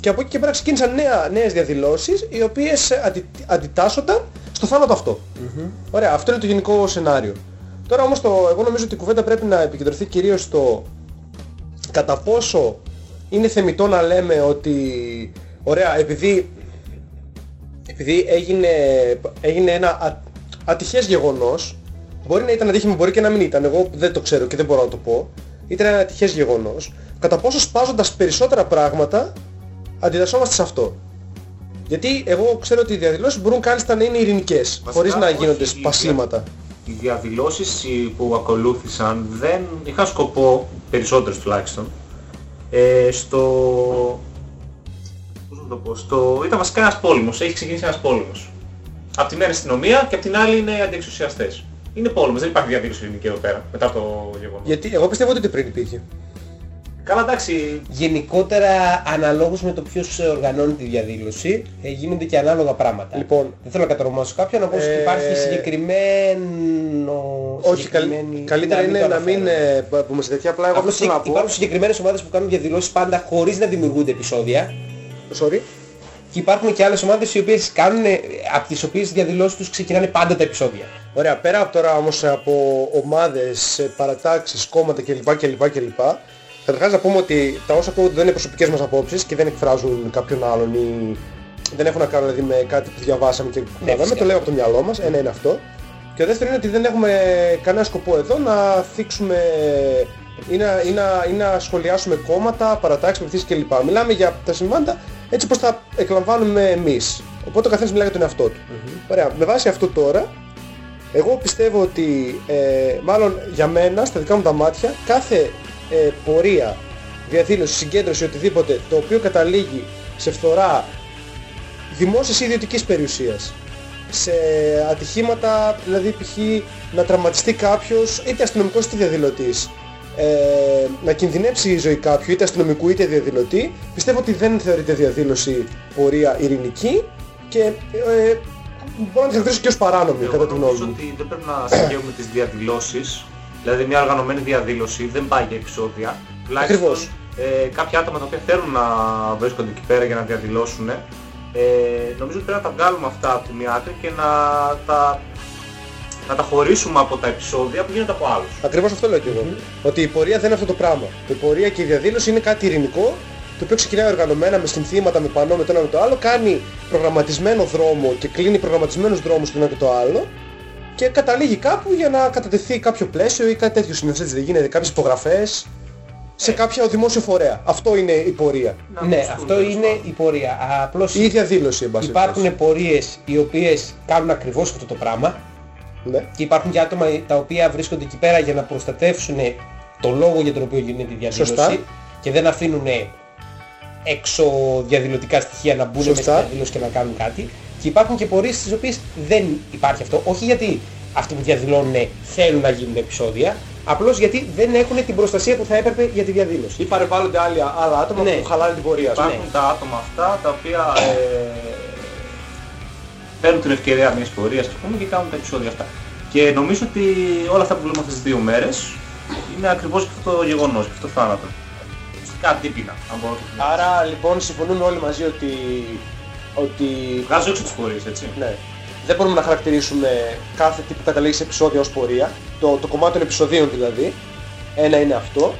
Και από εκεί και πέρα ξεκίνησαν νέα, νέες διαδηλώσεις, οι οποίες ε, αντι, αντιτάσσονταν στο θάνατο αυτό. Ωραία, αυτό είναι το γενικό σενάριο. Τώρα όμως το, εγώ νομίζω ότι η κουβέντα πρέπει να επικεντρωθεί κυρίως στο κατά πόσο είναι θεμητό να λέμε ότι ωραία επειδή, επειδή έγινε, έγινε ένα α, ατυχές γεγονός μπορεί να ήταν ατύχημα, μπορεί και να μην ήταν εγώ δεν το ξέρω και δεν μπορώ να το πω ήταν ένα ατυχές γεγονός κατά πόσο σπάζοντας περισσότερα πράγματα αντιδρασόμαστε σε αυτό. Γιατί εγώ ξέρω ότι οι διαδηλώσεις μπορούν κάλλιστα να είναι ειρηνικές Βασικά, χωρίς να όχι, γίνονται οι σπασίματα Οι διαδηλώσεις οι που ακολούθησαν δεν είχαν σκοπό, περισσότερες τουλάχιστον, ε, στο... Πώς να το πω, στο... ήταν βασικά ένας πόλεμος, έχει ξεκινήσει ένας πόλεμος. Απ' τη μία είναι αστυνομία και απ' την άλλη είναι οι αντιεξουσιαστές. Είναι πόλεμος, δεν υπάρχει διαδήλωση ελληνική εδώ πέρα, μετά το γεγονός. γιατί εγώ πιστεύω ότι πριν υπήρχε Καλά εντάξει, Γενικότερα αναλόγως με το ποιος οργανώνει τη διαδήλωση ε, γίνονται και ανάλογα πράγματα. Λοιπόν, δεν θέλω να καταρρομάσω κάποιον, να πω ότι Ε, υπάρχει συγκεκριμένο... όχι, καλ- συγκεκριμένη- καλύτερα να μην είναι το να μην αναφέρω. ε, πούμε σε τέτοια απλά εγώ Απλώς αυτό θέλω να πω υπάρχουν συγκεκριμένες ομάδες που κάνουν διαδηλώσεις πάντα χωρίς να δημιουργούνται επεισόδια Sorry. και υπάρχουν και άλλες ομάδες οι οποίες κάνουν, ε, από τις οποίες οι διαδηλώσεις τους ξεκινάνε πάντα τα επεισόδια. Ωραία, πέρα από τώρα όμως από ομάδες, ε, παρατάξεις, κόμματα κλπ. κλπ, κλπ. Καταρχάς να πούμε ότι τα όσα ακούγονται δεν είναι προσωπικές μας απόψεις και δεν εκφράζουν κάποιον άλλον ή δεν έχουν να κάνουν δηλαδή, με κάτι που διαβάσαμε και που Ναι, είδαμε, φυσικά. το λέω από το μυαλό μας, ένα είναι αυτό. Και το δεύτερος είναι ότι δεν έχουμε κανένα σκοπό εδώ να θίξουμε ή να, ή να, ή να σχολιάσουμε κόμματα, παρατάξεις, πεπιθήσεις κλπ. Μιλάμε για τα συμβάντα έτσι όπως τα εκλαμβάνουμε εμείς. Οπότε ο καθένας μιλάει για τον εαυτό του. Ωραία, με βάση αυτό τώρα εγώ πιστεύω ότι, ε, μάλλον για μένα, στα δικά μου τα μάτια, κάθε ε, πορεία, διαδήλωση, συγκέντρωση, οτιδήποτε, το οποίο καταλήγει σε φθορά δημόσιας ή ιδιωτικής περιουσίας, σε ατυχήματα, δηλαδή π.χ. να τραυματιστεί κάποιος, είτε αστυνομικός είτε διαδηλωτής, ε, να κινδυνεύσει η ζωή κάποιου, είτε αστυνομικού είτε διαδηλωτή, πιστεύω ότι δεν θεωρείται διαδήλωση πορεία ειρηνική και ε, μπορώ να τη χαρακτηρίσω και ως παράνομη, εγώ κατά τη γνώμη νομίζω μου. ότι δεν πρέπει να συγχαίουμε τις διαδηλώσεις. Δηλαδή μια οργανωμένη διαδήλωση δεν πάει για επεισόδια. Τουλάχιστον, Ακριβώς. Ε, κάποια άτομα τα οποία θέλουν να βρίσκονται εκεί πέρα για να διαδηλώσουν, ε, νομίζω ότι πρέπει να τα βγάλουμε αυτά από τη μία άκρη και να τα, να τα χωρίσουμε από τα επεισόδια που γίνονται από άλλους. Ακριβώς αυτό λέω και εγώ. Ότι η πορεία δεν είναι αυτό το πράγμα. Η πορεία και η διαδήλωση είναι κάτι ειρηνικό, το οποίο ξεκινάει οργανωμένα με συνθήματα, με πανό, με το ένα με το άλλο, κάνει προγραμματισμένο δρόμο και κλείνει προγραμματισμένους δρόμους το ένα και το άλλο και καταλήγει κάπου για να κατατεθεί κάποιο πλαίσιο ή κάτι τέτοιο συνήθως έτσι δεν γίνεται, κάποιες υπογραφές σε κάποια δημόσιο φορέα. Αυτό είναι η πορεία. Να ναι, ακουστούν, αυτό τέλος είναι πάντων. η πορεία. Απλώς Ή η διαδήλωση, εν πάση υπάρχουν περιπτώσει. πορείες οι οποίες κάνουν ακριβώς αυτό το πράγμα Ναι. και υπάρχουν και άτομα τα οποία βρίσκονται εκεί πέρα για να προστατεύσουν το λόγο για τον οποίο γίνεται η διαδήλωση Σωστά. και δεν αφήνουν έξω διαδηλωτικά στοιχεία να μπουν μέσα στη Σωστά. διαδήλωση και να κάνουν κάτι και υπάρχουν και πορείες στις οποίες δεν υπάρχει αυτό όχι γιατί αυτοί που διαδηλώνουν θέλουν να γίνουν επεισόδια απλώς γιατί δεν έχουν την προστασία που θα έπρεπε για τη διαδήλωση Ή παρεμβάλλονται άλλοι, άλλα άτομα Ναι. που χαλάνε την πορεία. ας πούμε. Υπάρχουν τα άτομα αυτά τα οποία ε, παίρνουν την ευκαιρία μιας πορείας ας πούμε, και κάνουν τα επεισόδια αυτά. Και νομίζω ότι όλα αυτά που βλέπουμε αυτές τις δύο μέρες είναι ακριβώς και αυτό το γεγονός, και αυτό το θάνατο. Κάτι τύπινα, αν μπορώ να το πω. Άρα λοιπόν συμφωνούμε όλοι μαζί ότι... ότι Βγάζω έξω τις πορείες, έτσι. Ναι. δεν μπορούμε να χαρακτηρίσουμε κάθε τι που καταλήγει σε επεισόδιο ως πορεία. Το, το κομμάτι των επεισοδίων δηλαδή. Ένα είναι αυτό.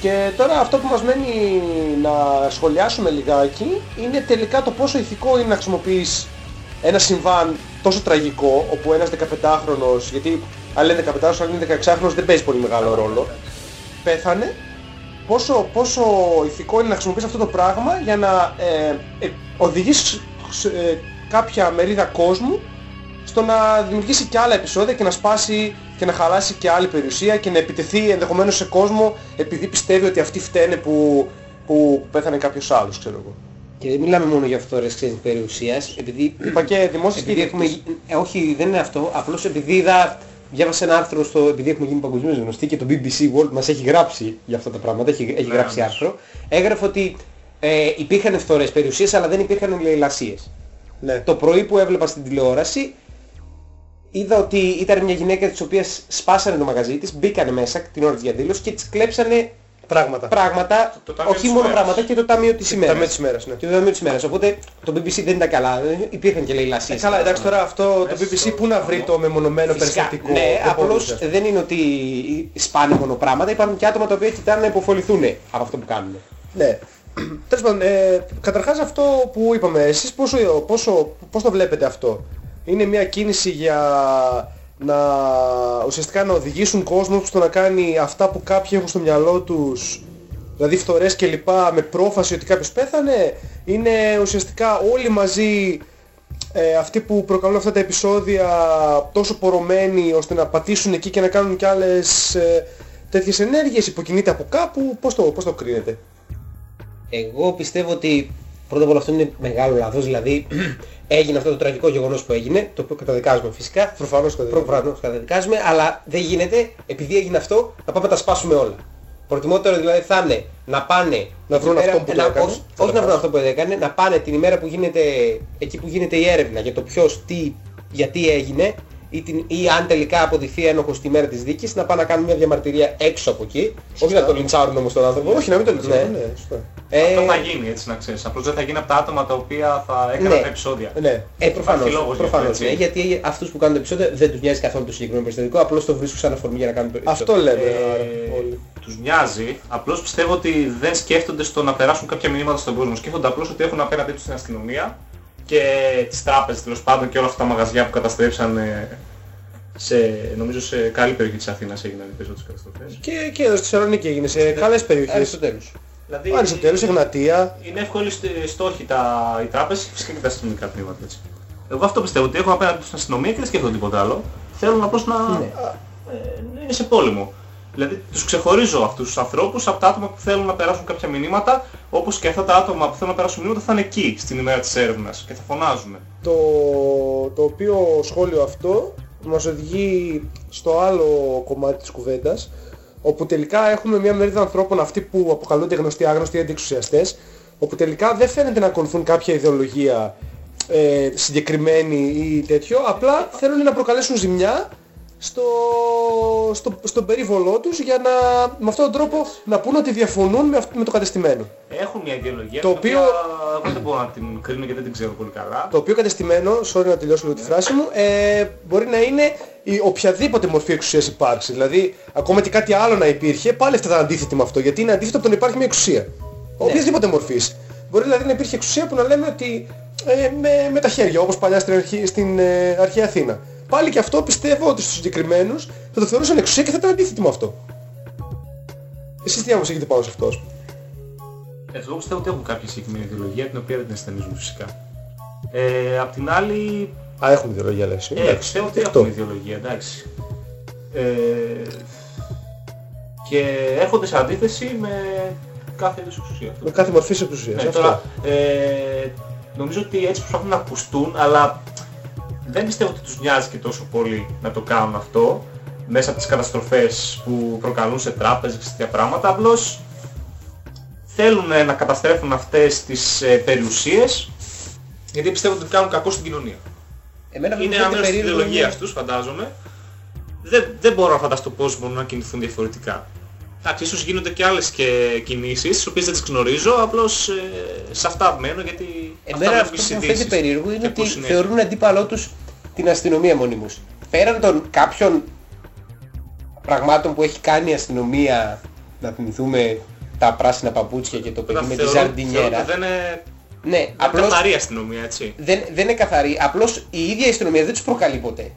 Και τώρα αυτό που μας μένει να σχολιάσουμε λιγάκι είναι τελικά το πόσο ηθικό είναι να χρησιμοποιείς ένα συμβάν τόσο τραγικό όπου ένας 15χρονος, γιατί αν λένε 15χρονος, αν είναι 16χρονος δεν παίζει πολύ μεγάλο ρόλο, πέθανε πόσο, πόσο ηθικό είναι να χρησιμοποιείς αυτό το πράγμα για να ε, ε, οδηγήσεις ε, κάποια μερίδα κόσμου στο να δημιουργήσει και άλλα επεισόδια και να σπάσει και να χαλάσει και άλλη περιουσία και να επιτεθεί ενδεχομένως σε κόσμο επειδή πιστεύει ότι αυτοί φταίνε που, που πέθανε κάποιος άλλος, ξέρω εγώ. Και δεν μιλάμε μόνο για αυτόρες ξέρεις περιουσίας, επειδή... Είπα και δημόσιες επειδή και έχουμε... ε, όχι, δεν είναι αυτό, απλώς επειδή είδα... Διάβασα ένα άρθρο στο, επειδή έχουμε γίνει παγκοσμίως γνωστοί και το BBC World μας έχει γράψει για αυτά τα πράγματα, έχει, έχει γράψει άρθρο, έγραφε ότι ε, υπήρχαν φθορές περιουσίες αλλά δεν υπήρχαν λαιλασίες. Ναι. Το πρωί που έβλεπα στην τηλεόραση είδα ότι ήταν μια γυναίκα της οποίας σπάσανε το μαγαζί της, μπήκανε μέσα την ώρα της διαδήλωσης και της κλέψανε Πράγματα. πράγματα, το ταμείο όχι της μόνο ημέρας. πράγματα και το ταμείο της Τα ημέρας. μέτρες της ημέρας, ναι. Και το ταμείο της ημέρας. Οπότε το BBC δεν ήταν καλά, δεν υπήρχαν και Ε, λαιλασίες. καλά, εντάξει τώρα αυτό το Μέσα BBC στο πού να βρει το μεμονωμένο Φυσικά, περιστατικό. ναι, δεν απλώς μπορούσε. δεν είναι ότι σπάνε μόνο πράγματα, υπάρχουν και άτομα τα οποία κοιτάνε να υποφοληθούν από αυτό που κάνουν. Ναι. Τέλος πάντων, ε, καταρχάς αυτό που είπαμε, εσείς πόσο, πόσο, πώς το βλέπετε αυτό; Είναι μια κίνηση για να ουσιαστικά να οδηγήσουν κόσμο στο να κάνει αυτά που κάποιοι έχουν στο μυαλό τους, δηλαδή φθορές και λοιπά, με πρόφαση ότι κάποιος πέθανε. Είναι ουσιαστικά όλοι μαζί ε, αυτοί που προκαλούν αυτά τα επεισόδια τόσο πορωμένοι ώστε να πατήσουν εκεί και να κάνουν κι άλλες ε, τέτοιες ενέργειες, υποκινείται από κάπου, πώς το, πώς το κρίνετε; Εγώ πιστεύω ότι πρώτα απ' όλα αυτό είναι μεγάλο λάθος, δηλαδή έγινε αυτό το τραγικό γεγονός που έγινε, το οποίο καταδικάζουμε φυσικά. Προφανώς το Προφανώς καταδικάζουμε, αλλά δεν γίνεται, επειδή έγινε αυτό, να πάμε να τα σπάσουμε όλα. Προτιμότερο δηλαδή θα είναι να πάνε Να βρουν την αυτό ημέρα- που το να- έκανε, όχι- Όχι να βρουν αυτό που το έκανε, να πάνε την ημέρα που γίνεται, εκεί που γίνεται η έρευνα για το ποιος, τι, γιατί έγινε ή, την, ή αν τελικά αποδειχθεί ένοχος τη μέρα της δίκης, να πάνε να κάνουν μια διαμαρτυρία έξω από εκεί. Όχι να το λιντσάρουν όμως τον άνθρωπο. Όχι, να μην το λες. Ναι. Ναι, σωστά. Ε, Αυτό θα γίνει έτσι να ξέρεις. Απλώς δεν θα γίνει από τα άτομα τα οποία θα έκαναν Ναι. τα επεισόδια. Ναι. Ε, προφανώς, Υπάρχει λόγος γι' αυτό, προφανώς έτσι. ναι, γιατί αυτούς που κάνουν το επεισόδιο δεν τους νοιάζει καθόλου το συγκεκριμένο περιστατικό, απλώς το βρίσκουν σαν αφορμή για να κάνουν το Αυτό λέμε Ε, άρα, όλοι. τους νοιάζει, απλώς πιστεύω ότι δεν σκέφτονται στο να περάσουν κάποια μηνύματα στον κόσμο. Σκέφτονται απλώς ότι έχουν απέναντί τους την αστυνομία και τις τράπεζες τέλος πάντων και όλα αυτά τα μαγαζιά που καταστρέψαν ε, σε, νομίζω σε καλή περιοχή της Αθήνας έγιναν οι περισσότερες καταστροφές. Και, και εδώ στη Θεσσαλονίκη έγινε σε καλές περιοχές. Αριστοτέλους. Δηλαδή, Αριστοτέλους, Εγνατία. είναι εύκολη st- στόχη τα, οι τράπεζες και φυσικά και τα αστυνομικά τμήματα έτσι. Εγώ αυτό πιστεύω ότι έχουν απέναντι τους την αστυνομία και δεν σκέφτονται τίποτα άλλο. Θέλουν απλώς να ε, είναι σε πόλεμο. Δηλαδή τους ξεχωρίζω αυτούς τους ανθρώπους από τα άτομα που θέλουν να περάσουν κάποια μηνύματα όπως και αυτά τα άτομα που θέλουν να περάσουν μηνύματα θα είναι εκεί στην ημέρα της έρευνας και θα φωνάζουν. Το, το οποίο σχόλιο αυτό μας οδηγεί στο άλλο κομμάτι της κουβέντας όπου τελικά έχουμε μια μερίδα ανθρώπων αυτοί που αποκαλούνται γνωστοί άγνωστοι αντιεξουσιαστές όπου τελικά δεν φαίνεται να ακολουθούν κάποια ιδεολογία ε, συγκεκριμένη ή τέτοιο απλά θέλουν να προκαλέσουν ζημιά στο, στο, στον περίβολό τους για να με αυτόν τον τρόπο να πούν ότι διαφωνούν με, αυτό- με το κατεστημένο. Έχουν μια ιδεολογία Το την οποίο- οποία εγώ δεν μπορώ να την κρίνω γιατί δεν την ξέρω πολύ καλά. Το οποίο κατεστημένο, sorry να τελειώσω λίγο τη φράση μου, ε, μπορεί να είναι η οποιαδήποτε μορφή εξουσίας υπάρξει. Δηλαδή, ακόμα και κάτι άλλο να υπήρχε, πάλι αυτά θα είναι αντίθετη με αυτό. Γιατί είναι αντίθετο από το να υπάρχει μια εξουσία. Οποιασδήποτε μορφής. Μπορεί δηλαδή να υπήρχε εξουσία που να λέμε ότι ε, με, με τα χέρια, όπως παλιά στην, αρχή, στην ε, αρχαία Αθήνα. Πάλι και αυτό πιστεύω ότι στους συγκεκριμένους θα το θεωρούσαν εξουσία και θα ήταν αντίθετοι με αυτό. Εσείς τι άποψη έχετε πάνω σε αυτός, ας πούμε. Ε, Εγώ πιστεύω ότι έχουν κάποια συγκεκριμένη ιδεολογία την οποία δεν την αισθανίζουν φυσικά. Ε, απ' την άλλη Α, έχουμε ιδεολογία λες. Ε, Εντάξει, πιστεύω ότι δεκτό. έχουν ιδεολογία, εντάξει. Ε, και έρχονται σε αντίθεση με κάθε είδους εξουσία. Με κάθε μορφή εξουσίας. Ναι, αυτό. τώρα, ε, νομίζω ότι έτσι προσπαθούν να ακουστούν, αλλά δεν πιστεύω ότι τους νοιάζει και τόσο πολύ να το κάνουν αυτό μέσα από τις καταστροφές που προκαλούν σε τράπεζες και σε τέτοια πράγματα. Απλώς θέλουν ε, να καταστρέφουν αυτές τις ε, περιουσίες γιατί πιστεύουν ότι κάνουν κακό στην κοινωνία. Εμένα Είναι μου ένα φαίνεται μέρος της περίεργο ιδεολογίας είναι- τους, φαντάζομαι. Δεν, δεν μπορώ να φανταστώ πώς μπορούν να κινηθούν διαφορετικά. Εντάξει, ίσως γίνονται και άλλες και κινήσεις, τις οποίες δεν τις γνωρίζω, απλώς ε, σε αυτά μένω γιατί Εμένα αυτά αυτό βλέπω που μου στις φαίνεται ειδήσεις. περίεργο είναι Και ότι πώς συνέχεια. θεωρούν αντίπαλό τους την αστυνομία μονίμως. Πέραν των κάποιων πραγμάτων που έχει κάνει η αστυνομία, να θυμηθούμε τα πράσινα παπούτσια και το παιδί με τη Θεωρώ- θεωρώ ζαρντινιέρα. ότι Δεν είναι Ναι, απλώς... απλώς καθαρή η αστυνομία, έτσι. δεν, δεν είναι καθαρή. Απλώς η ίδια η αστυνομία δεν τους προκαλεί ποτέ.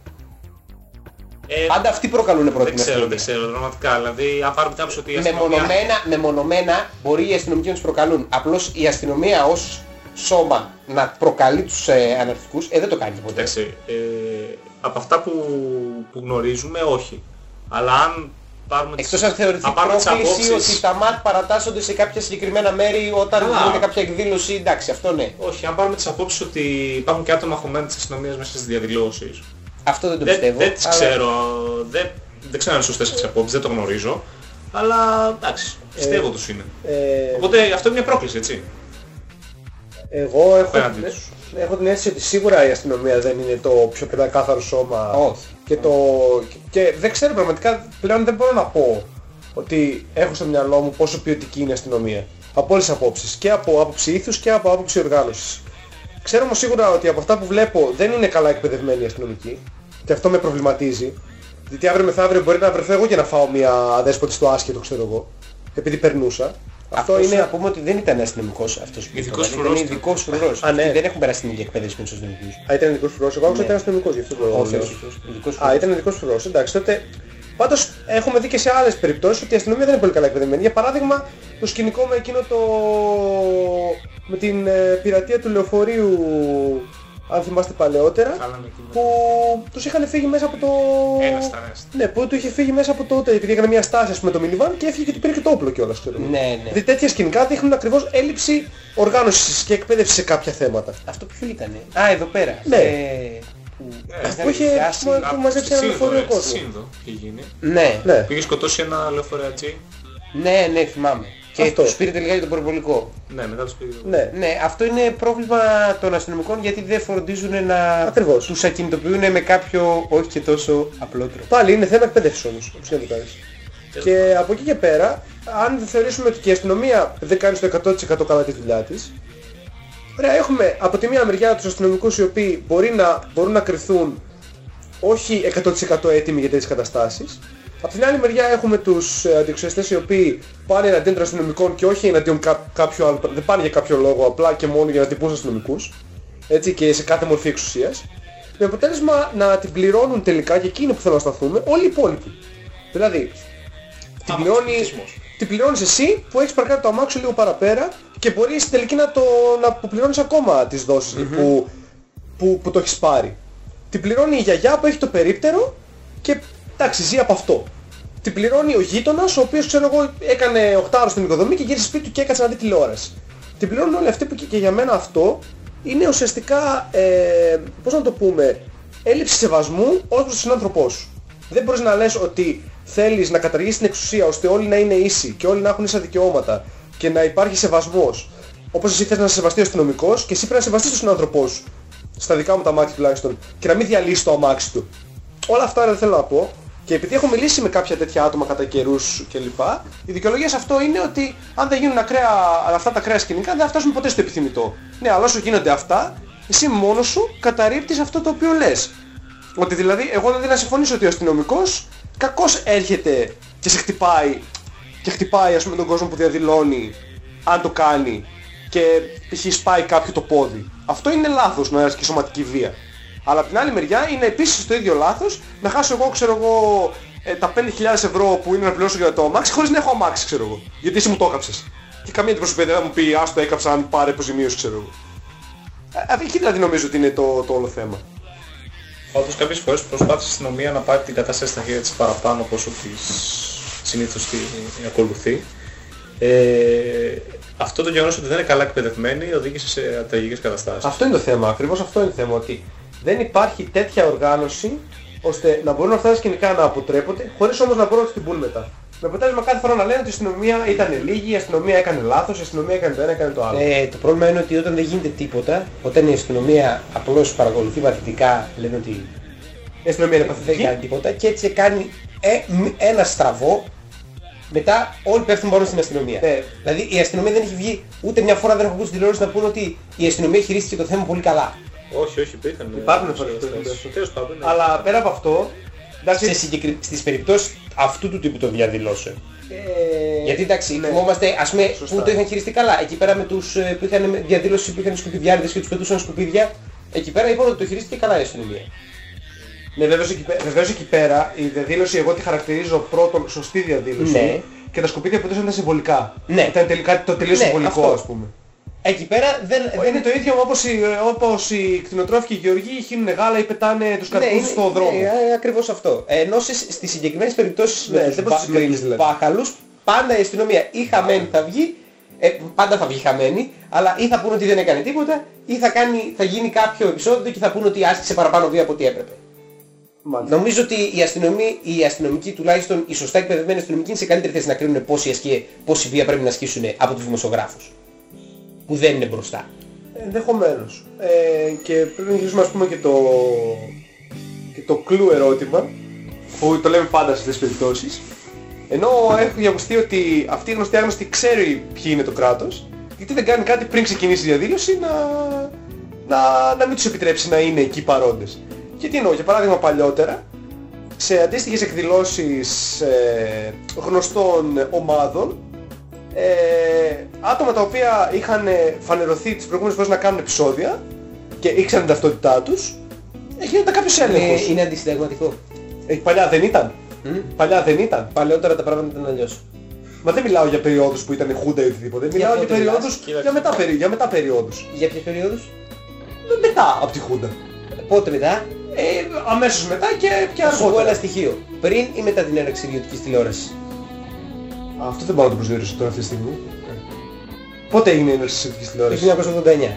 Ε, Πάντα αυτοί προκαλούν πρώτη δεν την ξέρω, δεν αστυνομία. ξέρω, πραγματικά. Δηλαδή, αν πάρουμε την άποψη ότι η αστυνομία... Μεμονωμένα, μεμονωμένα μπορεί οι αστυνομικοί να τους προκαλούν. Απλώς η αστυνομία ως σώμα να προκαλεί τους ε, αναρχικούς, ε, δεν το κάνει ποτέ. Εντάξει, ε, από αυτά που, που γνωρίζουμε, όχι. Αλλά αν πάρουμε τις, Εκτός αν θεωρηθεί αν πάρουμε τις πρόκληση απόψεις... ότι τα ΜΑΤ παρατάσσονται σε κάποια συγκεκριμένα μέρη όταν Καλά. γίνεται κάποια εκδήλωση, εντάξει, αυτό ναι. Όχι, αν πάρουμε τις απόψεις ότι υπάρχουν και άτομα χωμένα της αστυνομίας μέσα στις διαδηλώσεις. Αυτό δεν το Δεν, πιστεύω. δεν τις αλλά- ξέρω, δεν, δεν ξέρω αν είναι σωστές τις απόψεις, δεν το γνωρίζω. Αλλά εντάξει, πιστεύω τους είναι. Ε, Οπότε αυτό είναι μια πρόκληση, έτσι. εγώ έχω, Απέναντι τους. έχω την αίσθηση ότι σίγουρα η αστυνομία δεν είναι το πιο πεντακάθαρο σώμα. Όχι. Και, το, και δεν ξέρω πραγματικά πλέον δεν μπορώ να πω ότι έχω στο μυαλό μου πόσο ποιοτική είναι η αστυνομία. Από όλες τις απόψεις. Και από άποψη ήθους και από άποψη οργάνωσης. Ξέρω όμως σίγουρα ότι από αυτά που βλέπω δεν είναι καλά εκπαιδευμένοι οι αστυνομικοί. Και αυτό με προβληματίζει. Γιατί αύριο μεθαύριο μπορεί να βρεθώ εγώ και να φάω μια αδέσποτη στο άσχετο, ξέρω εγώ. Επειδή περνούσα. Αυτό Αυτός είναι... να πούμε ότι δεν ήταν αστυνομικός αυτός που Ειδικός ήταν. φρουρός Ήταν ήταν. ειδικός φρουρός. Α, ναι. Αυτοί Δεν έχουν περάσει την ίδια εκπαίδευση με τους αστυνομικούς. Α, ήταν ειδικός φρουρός. Εγώ άκουσα Ναι. ότι ήταν αστυνομικός, γι' αυτό το Όχι, λέω. όχι, ειδικός Α, φρουρός. ήταν ειδικός φρουρός. Εντάξει, τότε... Πάντως έχουμε δει και σε άλλες περιπτώσεις ότι η αστυνομία δεν είναι πολύ καλά εκπαιδευμένη. Για παράδειγμα, το σκηνικό με εκείνο το... με την ε, πειρατεία του λεωφορείου, αν θυμάστε παλαιότερα, Καλά με εκείνο. που τους είχαν φύγει μέσα από το... Ένα στα rest. Ναι, που του είχε φύγει μέσα από το... επειδή έκανε μια στάση ας πούμε το μινιβάν και έφυγε και του πήρε και το όπλο κιόλας. ξέρω. Ναι, ναι. Δηλαδή τέτοια σκηνικά δείχνουν ακριβώς έλλειψη οργάνωσης και εκπαίδευσης σε κάποια θέματα. Αυτό ποιο ήταν. Α, εδώ πέρα. Ναι. Ε, που Ε, είχαν που είχε- πιάσει- που- Από μαζέψει στη ένα Σύνδο, λεωφορείο ε, στη κόσμο. Σύνδο είχε γίνει. Ναι, Ναι. Πήγε σκοτώσει ένα λεωφορεατζή. ναι, ναι, θυμάμαι. Και Αυτό. τους πήρε τελικά για τον προπολικό. Ναι, μετά τους πήγε. Ναι. Ναι, αυτό είναι πρόβλημα των αστυνομικών γιατί δεν φροντίζουν να Ακριβώς. τους ακινητοποιούν με κάποιο όχι και τόσο απλό τρόπο. Πάλι είναι θέμα εκπαίδευσης όμως, όπως και να το κάνεις. Και από εκεί και πέρα, αν θεωρήσουμε ότι και η αστυνομία δεν κάνει στο 100% καλά τη δουλειά της, ωραία, έχουμε από τη μία μεριά τους αστυνομικούς οι οποίοι μπορεί να, μπορούν να κρυθούν όχι 100% έτοιμοι για τέτοιες καταστάσεις. Από την άλλη μεριά έχουμε τους ε, αντιεξουσιαστές οι οποίοι πάνε εναντίον των αστυνομικών και όχι εναντίον κά, κάποιου άλλου, δεν πάνε για κάποιο λόγο, απλά και μόνο για να τυπούν στους αστυνομικούς. Έτσι και σε κάθε μορφή εξουσίας. Με αποτέλεσμα να την πληρώνουν τελικά και εκείνοι που θέλουν να σταθούμε όλοι οι υπόλοιποι. Δηλαδή, την, πληρώνει, αυτοματισμός. την πληρώνεις εσύ που έχεις παρκάρει το αμάξι σου λίγο παραπέρα και μπορείς στην τελική να το να αποπληρώνεις ακόμα τις δόσεις που, που, που το έχεις πάρει. Την πληρώνει η γιαγιά που έχει το περίπτερο και εντάξει ζει από αυτό. Την πληρώνει ο γείτονας ο οποίος ξέρω εγώ έκανε 8 ώρες στην οικοδομή και γύρισε σπίτι του και έκατσε να δει τηλεόραση. Την πληρώνουν όλοι αυτοί που και, και για μένα αυτό είναι ουσιαστικά, ε, πώς να το πούμε, έλλειψη σεβασμού ως προς τον συνάνθρωπό σου. Δεν μπορείς να λες ότι θέλεις να καταργήσεις την εξουσία ώστε όλοι να είναι ίσοι και όλοι να έχουν ίσα δικαιώματα και να υπάρχει σεβασμός. Όπως εσύ θες να σε σεβαστεί ο αστυνομικός και εσύ πρέπει να σεβαστείς τον συνάνθρωπό σου. Στα δικά μου τα μάτια τουλάχιστον. Και να μην διαλύσεις το αμάξι του. Όλα αυτά δεν θέλω να πω. Και επειδή έχω μιλήσει με κάποια τέτοια άτομα κατά καιρούς κλπ. Η δικαιολογία σε αυτό είναι ότι αν δεν γίνουν ακραία, αυτά τα ακραία σκηνικά δεν θα φτάσουμε ποτέ στο επιθυμητό. Ναι, αλλά όσο γίνονται αυτά, εσύ μόνος σου καταρρύπτεις αυτό το οποίο λες. Ότι δηλαδή εγώ δεν να συμφωνήσω ότι ο αστυνομικός κακώς έρχεται και σε χτυπάει και χτυπάει ας πούμε τον κόσμο που διαδηλώνει αν το κάνει και π.χ. σπάει κάποιο το πόδι. Αυτό είναι λάθος να ασκεί σωματική βία. Αλλά από την άλλη μεριά είναι επίσης το ίδιο λάθος να χάσω εγώ ξέρω εγώ ε, τα 5.000 ευρώ που είναι να πληρώσω για το αμάξι χωρίς να έχω αμάξι ξέρω εγώ. Γιατί εσύ μου το έκαψες. Και καμία αντιπροσωπεία δεν θα μου πει άστο έκαψα αν πάρε αποζημίωση ξέρω εγώ. Ε, Εκεί δηλαδή νομίζω ότι είναι το, το όλο θέμα. Πάντως κάποιες φορές προσπάθησε η αστυνομία να πάρει την κατάσταση στα χέρια της παραπάνω από όσο της συνήθως τη ακολουθεί. Ε, αυτό το γεγονός ότι δεν είναι καλά εκπαιδευμένοι οδήγησε σε τραγικές καταστάσεις. Αυτό είναι το θέμα, ακριβώς αυτό είναι το θέμα, ότι δεν υπάρχει τέτοια οργάνωση ώστε να μπορούν αυτά τα σκηνικά να αποτρέπονται, χωρίς όμως να μπορούν να τους την πούν μετά. Με αποτέλεσμα κάθε φορά να λένε ότι η αστυνομία ήταν λίγη, η αστυνομία έκανε λάθος, η αστυνομία έκανε το ένα, έκανε το άλλο. Ε, το πρόβλημα είναι ότι όταν δεν γίνεται τίποτα, όταν η αστυνομία απλώς παρακολουθεί μαθητικά, λένε ότι Η αστυνομία είναι δεν παθητική. κάνει τίποτα και έτσι κάνει ε, μ- ένα στραβό Μετά όλοι πέφτουν πάνω στην αστυνομία. Ναι. Δηλαδή η αστυνομία δεν έχει βγει ούτε μια φορά δεν έχω ακούσει τηλεόραση να πούνε ότι η αστυνομία χειρίστηκε το θέμα πολύ καλά. Όχι, όχι, υπήρχαν. ε, Υπάρχουν φορές φορές, που το φορές. Τέλος πάντων. ναι. Αλλά πέρα από αυτό, εντάξει, Σε συγκεκρι... Στις περιπτώσεις αυτού του τύπου των διαδηλώσεων. ε, Γιατί εντάξει, ναι. θυμόμαστε ας πούμε Σωστά. που το είχαν χειριστεί καλά. Εκεί πέρα με τους ε, που είχαν διαδήλωση που είχαν σκουπιδιάριδες και τους πετούσαν σκουπίδια. Εκεί πέρα είπαν ότι το χειρίστηκε καλά η αστυνομία. Ναι, βεβαίως εκεί, πέ- βεβαίως εκεί πέρα η διαδήλωση εγώ τη χαρακτηρίζω πρώτον σωστή διαδήλωση Ναι. και τα σκουπίδια που ήταν συμβολικά. Ναι. Ήταν τελικά το τελείως Ναι, συμβολικό αυτό. ας πούμε. Εκεί πέρα δεν, δεν Είναι το ίδιο όπως οι, όπως οι κτηνοτρόφοι και οι γεωργοί χύνουν γάλα ή πετάνε τους καρπούς Ναι, είναι- στον δρόμο. Ναι, ε, ακριβώς αυτό. Ενώ στις, στις συγκεκριμένες περιπτώσεις Ναι, με τους, δεν μπορείς να μπα- με συγκρίνεις τους δηλαδή. μπάχαλους, πάντα η αστυνομία ή χαμένη θα βγει, ε, πάντα θα βγει χαμένη, αλλά ή θα πούνε ότι δεν έκανε τίποτα, ή θα, κάνει, θα γίνει κάποιο επεισόδιο και θα πούνε ότι άσκησε παραπάνω βία από ό,τι έπρεπε. Μάλιστα. Νομίζω ότι οι αστυνομοί, οι αστυνομικοί, τουλάχιστον οι σωστά εκπαιδευμένοι αστυνομικοί, είναι σε καλύτερη θέση να κρίνουν πόση, ασκή, πόση βία πρέπει να ασκήσουν από τους δημοσιογράφους. Που δεν είναι μπροστά. Ενδεχομένως. Ε, και πρέπει να γυρίσουμε ας πούμε και το, και το κλου ερώτημα που το λέμε πάντα σε αυτές τις περιπτώσεις. Ενώ έχω διαβουστεί ότι αυτή η γνωστή άγνωστη ξέρει ποιοι είναι το κράτος γιατί δεν κάνει κάτι πριν ξεκινήσει η διαδήλωση να, να, να μην τους επιτρέψει να είναι εκεί παρόντες. Γιατί εννοώ, για παράδειγμα παλιότερα σε αντίστοιχες εκδηλώσεις ε, γνωστών ομάδων ε, άτομα τα οποία είχαν ε, φανερωθεί τις προηγούμενες φορές να κάνουν επεισόδια και ήξεραν την ταυτότητά τους ε, γίνεται κάποιος Είναι, έλεγχος. είναι αντισυνταγματικό. Ε, παλιά δεν ήταν. Μμ. Παλιά δεν ήταν. Παλαιότερα τα πράγματα ήταν αλλιώς. Μα δεν μιλάω για περιόδους που ήταν χούντα ή οτιδήποτε. Μιλάω για, πότε μιλάς; περιόδους, για μετά, περί, για μετά περιόδους. Για ποιες περιόδους; Ε, Μετά από τη χούντα. Πότε μετά; Ε, αμέσως μετά και, και Θα σου πω ένα αργότερα. στοιχείο. Πριν ή μετά την έναρξη ιδιωτικής τηλεόρασης; Αυτό δεν μπορώ να το προσδιορίσω τώρα αυτή τη στιγμή. Πότε έγινε η έναρξη της ειδικής Το τηλεόρασης. 1989.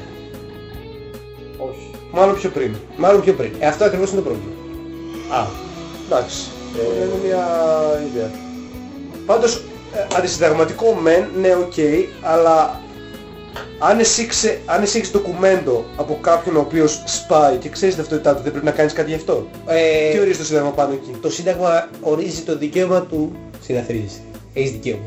Όχι. Μάλλον πιο πριν. Μάλλον πιο πριν. Ε, αυτό ακριβώς είναι το πρόβλημα. Α, εντάξει. Ε, είναι μια ιδέα. Πάντως, ε, αντισυνταγματικό μεν, ναι, οκ, αλλά αν εσύ, ξε, αν εσύ έχεις ντοκουμέντο από κάποιον ο οποίος σπάει και ξέρεις την ταυτότητά του, δεν πρέπει να κάνεις κάτι γι' αυτό; Ε, Τι ορίζει το Σύνταγμα πάνω εκεί; το Σύνταγμα ορίζει το δικαίωμα του συναθροίζεσαι. Έχεις δικαίωμα.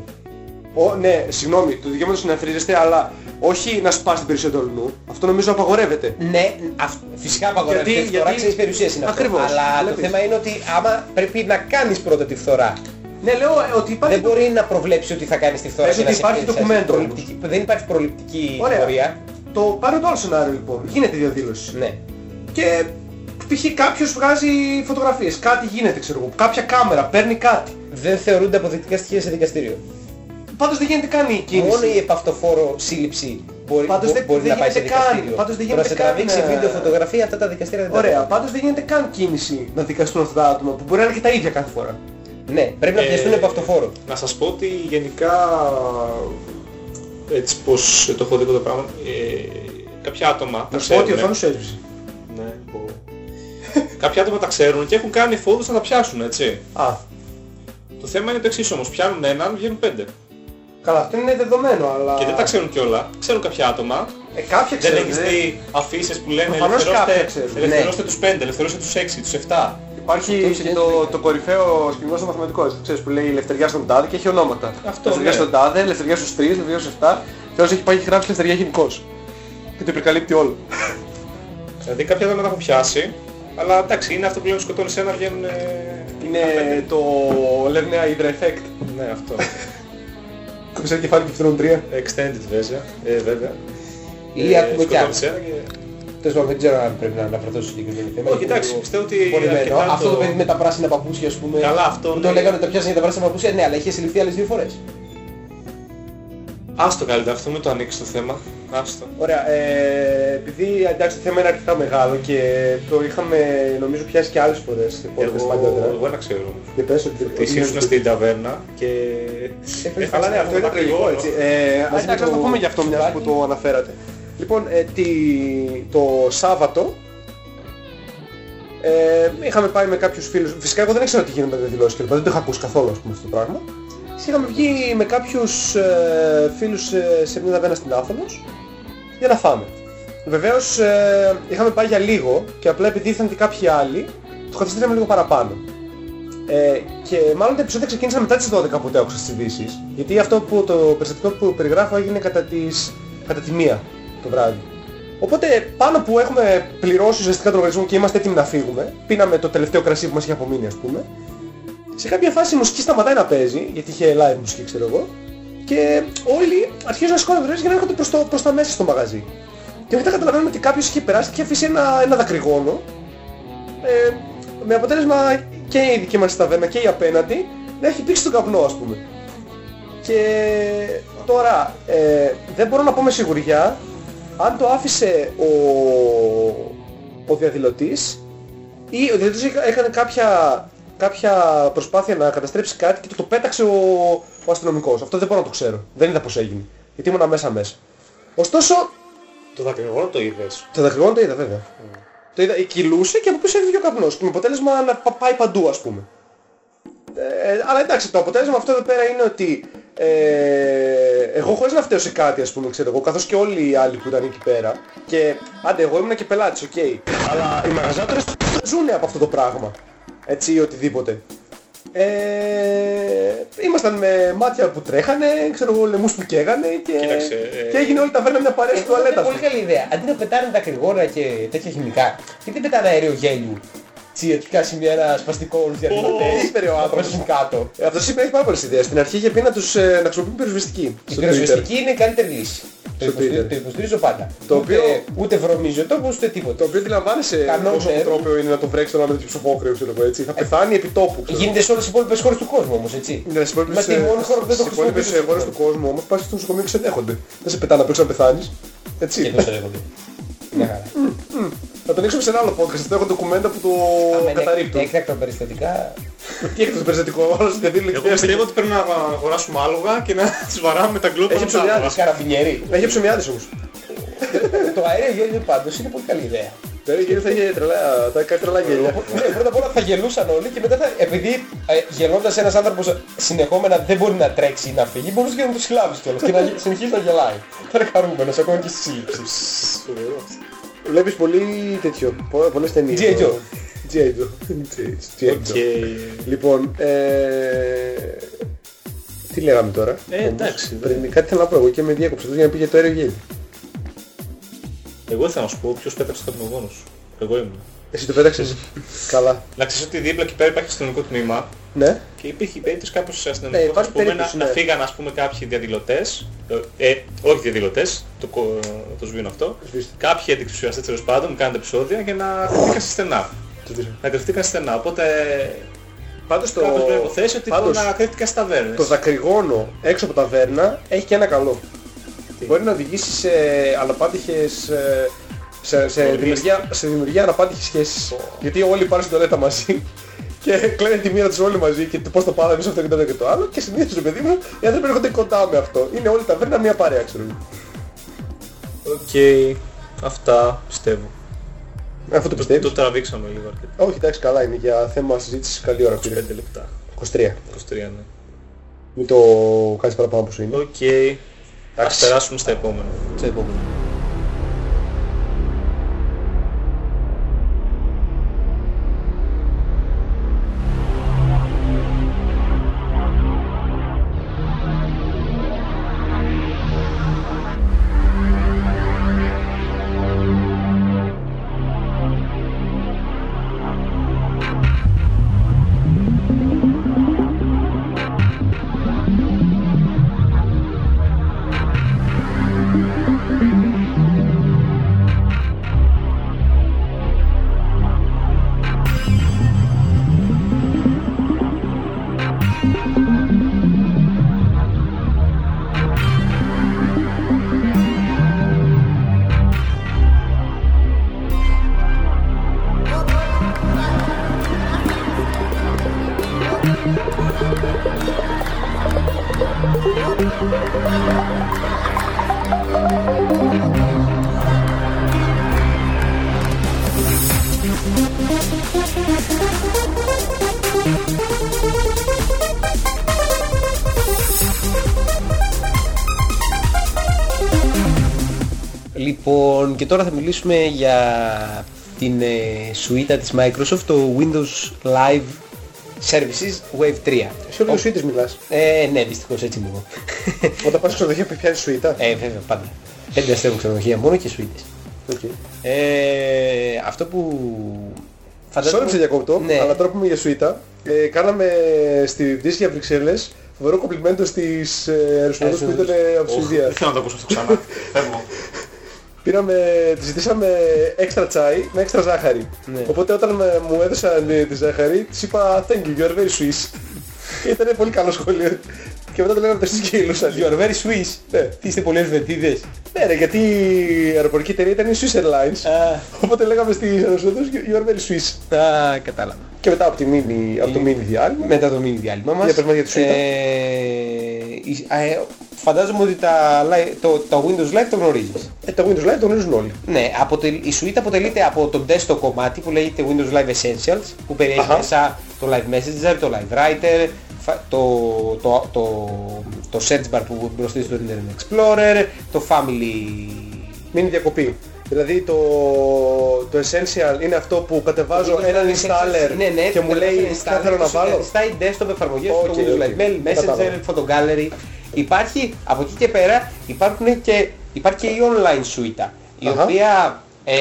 Ο, ναι, συγγνώμη, το δικαίωμα του συναθροίζεσθαι, αλλά όχι να σπάς την περιουσία του αλλού. Αυτό νομίζω απαγορεύεται. Ναι, αυ- φυσικά απαγορεύεται. Γιατί- η φθορά γιατί- ξέρεις περιουσίας είναι αυτό. Ακριβώς, Αλλά βλέπεις. το θέμα είναι ότι άμα πρέπει να κάνεις πρώτα τη φθορά. Ναι, λέω ε, ότι υπάρχει... Δεν μπορεί να προβλέψει ότι θα κάνεις τη φθορά Πες και ότι να σε υπάρχει πιέζει. ντοκουμέντο Προληπτική- Δεν υπάρχει προληπτική Ωραία. πορεία. Το πάρω το άλλο σενάριο λοιπόν. Γίνεται διαδήλωση. Ναι. Και π.χ. κάποιος βγάζει φωτογραφίες. Κάτι γίνεται, ξέρω εγώ. Κάποια κάμερα παίρνει κάτι. Δεν θεωρούνται αποδεικτικά στοιχεία σε δικαστήριο. Πάντως δεν γίνεται καν η κίνηση. Μόνο η επαυτοφόρο σύλληψη μπορεί, Πάντως μπο- δεν- μπορεί δεν να πάει σε γίνεται καν. δικαστήριο. Πάντως δεν Τώρα γίνεται σε καν, τραβήξει ε, βίντεο φωτογραφία αυτά τα δικαστήρια δεν τα Ωραία. δέχονται. Πάντως δεν γίνεται καν κίνηση να δικαστούν αυτά τα άτομα που μπορεί να είναι και τα ίδια κάθε φορά. Ναι, πρέπει να Ε, πιαστούν από αυτοφόρο. Να σας πω ότι γενικά έτσι πως το έχω δει εγώ το πράγμα ε, κάποια άτομα τα Να σου πω ότι ο ξέρουν Θάνος σου έσβησε. ναι, πω. κάποια άτομα τα ξέρουν και έχουν κάνει φόδους να τα πιάσουν έτσι Α, το θέμα είναι το εξής όμως πιάνουν έναν βγαίνουν πέντε καλά, αυτό είναι δεδομένο, αλλά... και δεν τα ξέρουν κιόλα ξέρουν κάποια άτομα Ε, κάποια δεν ξέρουν. έχεις δεν- δει αφήσεις που λένε Προφανώς ελευθερώστε, κάποια ξέρουν. ελευθερώστε τους πέντε, ελευθερώστε τους έξι, τους εφτά Υπάρχει Αυτό και είναι το, το- το κορυφαίο σκηνικό στο μαθηματικό, έτσι, ξέρεις, που λέει ελευθεριά στον τάδε και έχει ονόματα. Αυτό, ελευθερία ναι. στον τάδε, ελευθερία στους τρεις, ελευθερία στους 7. Τέλος έχει πάει και γράψει ελευθερία γενικώς. Και το υπερκαλύπτει όλο. δηλαδή κάποια άτομα τα έχουν πιάσει αλλά εντάξει είναι αυτό που λένε σκοτώνεις ένα βγαίνουν ε, Είναι το λένε Hydra Effect. ναι αυτό Κόψε κεφάλι και φυτρών 3. extended βέβαια, ε, βέβαια. Ή ακούμε κι άλλα. σκοτώνεις ένα και- Τέλος πάντων, δεν ξέρω αν πρέπει να αναφερθώ στο συγκεκριμένο θέμα. Όχι, Είναι εντάξει, λίγο πιστεύω ότι πονημένο. αρκετά Αυτό το το- παιδί με τα πράσινα παπούτσια, ας πούμε. Καλά, αυτό, Που το ναι. λέγανε το πιάσανε για τα πράσινα παπούτσια. Ναι, αλλά είχε συλληφθεί άλλες δύο φορές. Άστο καλύτερα, αυτό μην το ανοίξεις το θέμα. Άστο. Ωραία, ε, επειδή εντάξει το θέμα είναι αρκετά μεγάλο και το είχαμε νομίζω πιάσει και άλλες φορές σε podcast Εγώ, παλιότερα. εγώ ένα ξέρω. Και πες ότι... Τις ήσουν στην ταβέρνα και... Έφερες Αλλά ναι, τα αυτό είναι σύνολα. τραγικό έτσι. Ε, Μαζί εντάξει, με ας το το πούμε για αυτό μια που τσουβάκι. το αναφέρατε. Λοιπόν, ε, τι, το Σάββατο ε, είχαμε πάει με κάποιους φίλους. Φυσικά εγώ δεν ήξερα τι γίνεται με τα δηλώσεις κλπ. Δεν το είχα ακούσει καθόλου ας πούμε αυτό το πράγμα. Και είχαμε βγει με κάποιους ε, φίλους ε, σε μια ταβέρνα στην Άθωνος για να φάμε. Βεβαίως ε, είχαμε πάει για λίγο και απλά επειδή ήρθαν και κάποιοι άλλοι, το καθυστερήσαμε λίγο παραπάνω. Ε, και μάλλον τα επεισόδια ξεκίνησαν μετά τις 12 που το άκουσα στις ειδήσεις. Γιατί αυτό που το περιστατικό που περιγράφω έγινε κατά, τις, κατά τη μία το βράδυ. Οπότε πάνω που έχουμε πληρώσει ουσιαστικά τον οργανισμό και είμαστε έτοιμοι να φύγουμε, πίναμε το τελευταίο κρασί που μας είχε απομείνει ας πούμε, σε κάποια φάση η μουσική σταματάει να παίζει, γιατί είχε live μουσική ξέρω εγώ, και όλοι αρχίζουν να σηκώνουν δουλειές για να έρχονται προς, το, προς τα μέσα στο μαγαζί. Και μετά καταλαβαίνουμε ότι κάποιος είχε περάσει και είχε αφήσει ένα, ένα δακρυγόνο, ε, με αποτέλεσμα και η δική μας ταβέρνα και η απέναντι να έχει πήξει τον καπνό ας πούμε. Και τώρα ε, δεν μπορώ να πω με σιγουριά αν το άφησε ο, ο διαδηλωτής ή ο διαδηλωτής έκα- έκανε κάποια, κάποια προσπάθεια να καταστρέψει κάτι και το, το πέταξε ο, ο αστυνομικός. Αυτό δεν μπορώ να το ξέρω. Δεν είδα πώς έγινε. Γιατί ήμουν μέσα μέσα. Ωστόσο, Το δακρυγόνο το είδες. το δακρυγόνο το είδα βέβαια. Το είδα, κυλούσε και από πίσω έφυγε ο καπνός και με αποτέλεσμα να πα- πάει παντού ας πούμε. Ε, αλλά εντάξει, το αποτέλεσμα αυτό εδώ πέρα είναι ότι ε, εγώ χωρίς να φταίω σε κάτι ας πούμε, ξέρω εγώ, καθώς και όλοι οι άλλοι που ήταν εκεί πέρα και άντε εγώ ήμουν και πελάτης, οκ. Αλλά οι μαγαζάτορες ζουν από αυτό το πράγμα. Έτσι ή οτιδήποτε. Ε, ήμασταν με μάτια που τρέχανε, ξέρω εγώ, λαιμούς που καίγανε και, Κοίταξε, ε, και έγινε όλη τα βέρνα μια παρέα στην Εγώ τουαλέτα. είναι ας πολύ πούμε. καλή ιδέα. Αντί να πετάνε τα κρυγόνα και τέτοια χημικά, γιατί δεν πετάνε αέριο γέλιου. Τσι, ότι κάνει μια ένα σπαστικό όλους τους διαδηλωτές. είπε ρε ο να άνθρωπος. πέσουν κάτω. Ε, Αυτό σήμερα έχει πάρα πολλές ιδέες. Στην αρχή είχε πει να τους ε, να χρησιμοποιούν πυροσβεστική. Η στο πυροσβεστική είναι η καλύτερη λύση. Το Στο υποστηρίζω, Twitter. το υποστηρίζω πάντα. Το ούτε, οποίο- ούτε βρωμίζει ο τόπος ούτε Το τίποτα. οποίο αντιλαμβάνεσαι Κανόν πόσο νερό. τρόπο είναι να το βρέξεις τον άλλο με το ψοφόκρεο, ξέρω εγώ έτσι. Θα πεθάνει επί τόπου. ξέρω. Γίνεται σε όλες τις υπόλοιπες χώρες του κόσμου όμως, έτσι. Ναι, στις υπόλοιπες, Είμαστε η ε, μόνη χώρα που δεν το στις υπόλοιπες, χρησιμοποιούμε. ε, χώρες του κόσμου όμως πας στο νοσοκομείο και σε δέχονται. Δεν σε πετάνε απ' έξω να πεθάνεις. Και Έτσι. δεν σε δέχονται. Μια χαρά. Θα τον ανοίξουμε σε ένα άλλο podcast. Θα έχω ντοκουμέντα που το Άμα είναι καταρρύπτουν. Έκτακτα περιστατικά. Τι έχετε το περιστατικό, όλος δεν δίνει Εγώ πιστεύω ότι πρέπει να αγοράσουμε άλογα και να τις βαράμε με τα γκλόπα. Έχει από τα ψωμιάδες. άλογα. Καραβινιέρι. Έχει ψωμιάδες όμως. Το αέριο γέλιο πάντως είναι πολύ καλή ιδέα. Δηλαδή γέλιο θα είχε τρελά, θα κάνει τρελά γέλια. Ναι, πρώτα απ' όλα θα γελούσαν όλοι και μετά θα, επειδή ε, γελώντας ένας άνθρωπος συνεχόμενα δεν μπορεί να τρέξει ή να φύγει, μπορούσε και να το συλλάβεις κιόλας και να γε- συνεχίσει να γελάει. Θα είναι χαρούμενος ακόμα και στη σύλληψη. Βλέπεις πολύ τέτοιο, πο- πολλές ταινίες. G.I. Joe. G.I. Joe. G.I. Joe. OK. Λοιπόν, ε, τι λέγαμε τώρα; Ε, όμως, εντάξει, Πριν, κάτι θέλω να πω εγώ και με διέκοψε εδώ για να πήγε το αέριο γέλιο. Εγώ θέλω να σου πω ποιος πέταξε το καπνογόνο σου. Εγώ ήμουν. Εσύ το πέταξες. Καλά. Να ξέρεις ότι δίπλα εκεί πέρα υπάρχει αστυνομικό τμήμα Ναι. και υπήρχε η περίπτωση κάποιος Ναι, αστυνομικός υπάρχει ας πούμε, να, περίπτωση, να ναι. φύγαν ας πούμε κάποιοι διαδηλωτές, ε, ε, όχι διαδηλωτές, το, κο- το σβήνω αυτό, Σβήστε. κάποιοι αντιξουσιαστές τέλος πάντων μου κάνετε επεισόδια για να κρυφτήκαν σε στενά. Το σβήστε. Να κρυφτήκαν σε στενά, οπότε Πάντως το, κάποιος πρέπει να υποθέσει ότι πάντως, μπορεί να κρύφτηκαν στις ταβέρνες. το δακρυγόνο έξω από τα βέρνα έχει και ένα καλό. Μπορεί να οδηγήσει σε αναπάντηχες... ε, σε, σε, Οργή. δημιουργία, σε δημιουργία αναπάντηχες σχέσεις. Γιατί όλοι πάνε στην τουαλέτα μαζί και κλαίνε τη μοίρα τους όλοι μαζί και το πώς το πάμε εμείς αυτό και το ένα και το άλλο και συνήθως ρε παιδί μου οι άνθρωποι έρχονται κοντά με αυτό. Είναι όλη τα βέρνα μια παρέα ξέρω εγώ. Οκ, αυτά πιστεύω. Ε, Αυτό το Το, πιστεύεις. το τραβήξαμε λίγο αρκετά. Όχι εντάξει καλά είναι για θέμα συζήτησης καλή ώρα πήρε. 5 λεπτά. 23. 23 ναι. Μην το κάνεις παραπάνω από σου είναι. Οκ. Ας περάσουμε στα επόμενα. Σε επόμενο. Και τώρα θα μιλήσουμε για την ε, σουίτα της Microsoft, το Windows Live services Wave 3. Σε όλους σουίτες μιλάς. Ε, ναι, δυστυχώς έτσι μου. Όταν πας στο ξενοδοχείο που πιάνεις σουίτα; ε, βέβαια, πάντα. Πέντε αστέρων ξενοδοχεία μόνο και σουίτες. Οκ. Ε, αυτό που Sorry που σε διακόπτω, Ναι. αλλά τώρα που είπαμε για σουίτα, ε, κάναμε στην πτήση για Βρυξέλλες φοβερό κομπλιμέντο στις ε, αεροσυνοδούς που ήταν ε, από τη Οχ, Σουηδία. Δεν θέλω να το ακούσω αυτό ξανά. Φεύγω. Πήραμε, τη ζητήσαμε έξτρα τσάι με έξτρα ζάχαρη. Ναι. Οπότε όταν με- μου έδωσαν ε, τη ζάχαρη, της είπα thank you, you are very Swiss. Ήταν πολύ καλό σχόλιο. Και μετά το λέγαμε το εσείς και γελούσαν. You are very Swiss. Ναι. Τι είστε πολλές βενθίδες. Ναι ρε, γιατί η αεροπορική εταιρεία ήταν η Swiss Airlines. Α, Οπότε λέγαμε στις αεροσυνοδούς you are very Swiss. α, κατάλαβα. Και μετά από, τη mini, από το mini διάλειμμα. Μετά το mini διάλειμμα μας. Για πες μας για τη σουίτα. Ε, η- α, ε, φαντάζομαι ότι τα, li- το, το Windows Live το γνωρίζεις. Ε, το Windows Live το γνωρίζουν όλοι. Ναι, αποτελ, η suite αποτελείται από το desktop κομμάτι που λέγεται Windows Live Essentials που περιέχει Αχα. μέσα το Live Messenger, το Live Writer, φα- το, το, το, το search bar που μπροστίζει στο Internet Explorer, το Family... Μην είναι διακοπή. Δηλαδή το, το Essential είναι αυτό που κατεβάζω Windows έναν Live installer Essentials, ναι, ναι, και μου λέει κατεβάζεις τι installer θέλω να και σου βάλω; Στάει desktop εφαρμογές Οκ, στο Windows οκ. Live Mail, Κατάλαβα. Messenger, Photo Gallery. Υπάρχει, από εκεί και πέρα υπάρχουν και, υπάρχει και η online suite, η Αχα. οποία ε,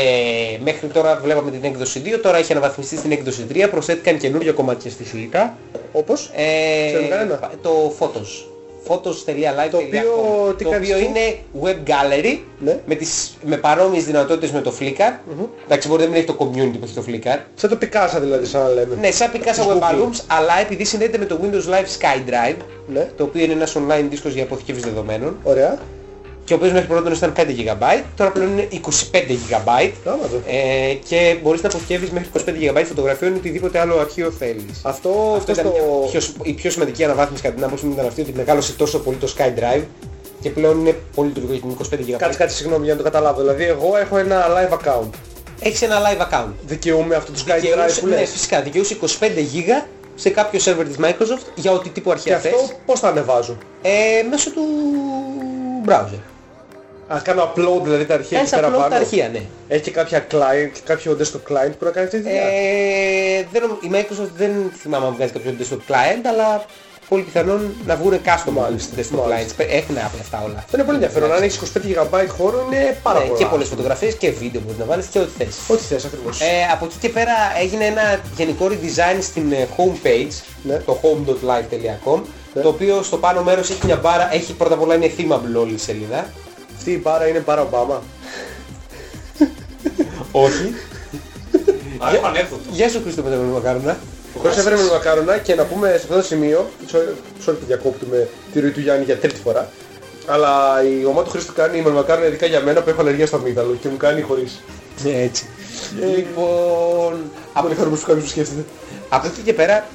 μέχρι τώρα βλέπαμε την έκδοση 2, τώρα έχει αναβαθμιστεί στην έκδοση 3, προσθέθηκαν καινούργια κομμάτια στη suite. Όπως; Ε, Ξέρουμε κανένα. το Photos. Photos.live.com Το οποίο, τι το κάνεις οποίο αυτό; είναι web gallery Ναι. με, τις, με παρόμοιες δυνατότητες με το Flickr. Εντάξει, μπορεί να μην έχει το community που έχει το Flickr. Σαν το Picasa δηλαδή σαν να λέμε. Ναι, σαν Picasa Της Web Google. Albums, αλλά επειδή συνδέεται με το Windows Live SkyDrive, Ναι. το οποίο είναι ένας online δίσκος για αποθηκεύσεις δεδομένων, Ωραία. Και ο οποίος μέχρι πρώτον ήταν 5 GB, τώρα πλέον είναι 25 GB, Άμα το. ε, και μπορείς να αποθηκεύεις μέχρι 25 GB φωτογραφιών ή οτιδήποτε άλλο αρχείο θέλεις. Αυτό, Αυτό αυτό ήταν στο... μια πιο, η πιο σημαντική αναβάθμιση κατά την άποψή μου ήταν αυτή ότι μεγάλωσε τόσο πολύ το SkyDrive και πλέον είναι πολύ λειτουργικό με 25 GB. Κάτσε κάτι συγγνώμη για να το καταλάβω. Δηλαδή εγώ έχω ένα live account. Έχεις ένα live account. Δικαιούμαι αυτό το SkyDrive Δικαιούσε- που ναι, λες. φυσικά δικαιούσε 25 GB σε κάποιο server της Microsoft για ό,τι τύπο Και αρχεία αυτό θες. πώς θα ανεβάζω; Ε, μέσω του browser. Α, κάνω upload δηλαδή τα αρχεία εκεί Κάνεις πέρα upload τα πάνω. αρχεία, ναι. Έχει και κάποια client, κάποιο desktop client που να κάνει αυτή τη δουλειά; Ε, δεν, νομ- η Microsoft δεν θυμάμαι αν βγάζει κάποιο desktop client, αλλά πολύ πιθανόν να βγουν custom Μάλιστα, desktop μάλιστα. clients. Έχουν απλά αυτά όλα. Αυτό είναι πολύ ενδιαφέρον. Αν έχεις 25 GB χώρο είναι πάρα Ναι, πολλά. και πολλές φωτογραφίες και βίντεο μπορείς να βάλεις και ό,τι θες. Ό,τι θες ακριβώς. Ε, από εκεί και πέρα έγινε ένα γενικό redesign στην ε, homepage, Ναι. το home.live.com, Ναι. το οποίο στο πάνω μέρος έχει μια μπάρα, έχει πρώτα απ' όλα είναι themable όλη η σελίδα. Αυτή η μπάρα είναι μπάρα Ομπάμα. Όχι. Αλλά είναι ανέκδοτο. Γεια σου Χρήστο με μακάρονα. Ο Χρήστος έφερε με μακάρονα και να πούμε σε αυτό το σημείο, sorry sorry που διακόπτουμε τη ροή του Γιάννη για τρίτη φορά, αλλά η ομάδα του Χρήστου κάνει με μακάρονα ειδικά για μένα που έχω αλλεργία στο αμύγδαλο και μου κάνει χωρίς. Έτσι. Λοιπόν, από, Πολύ χαρούμενος που κάποιος που σκέφτεται. από εκεί και πέρα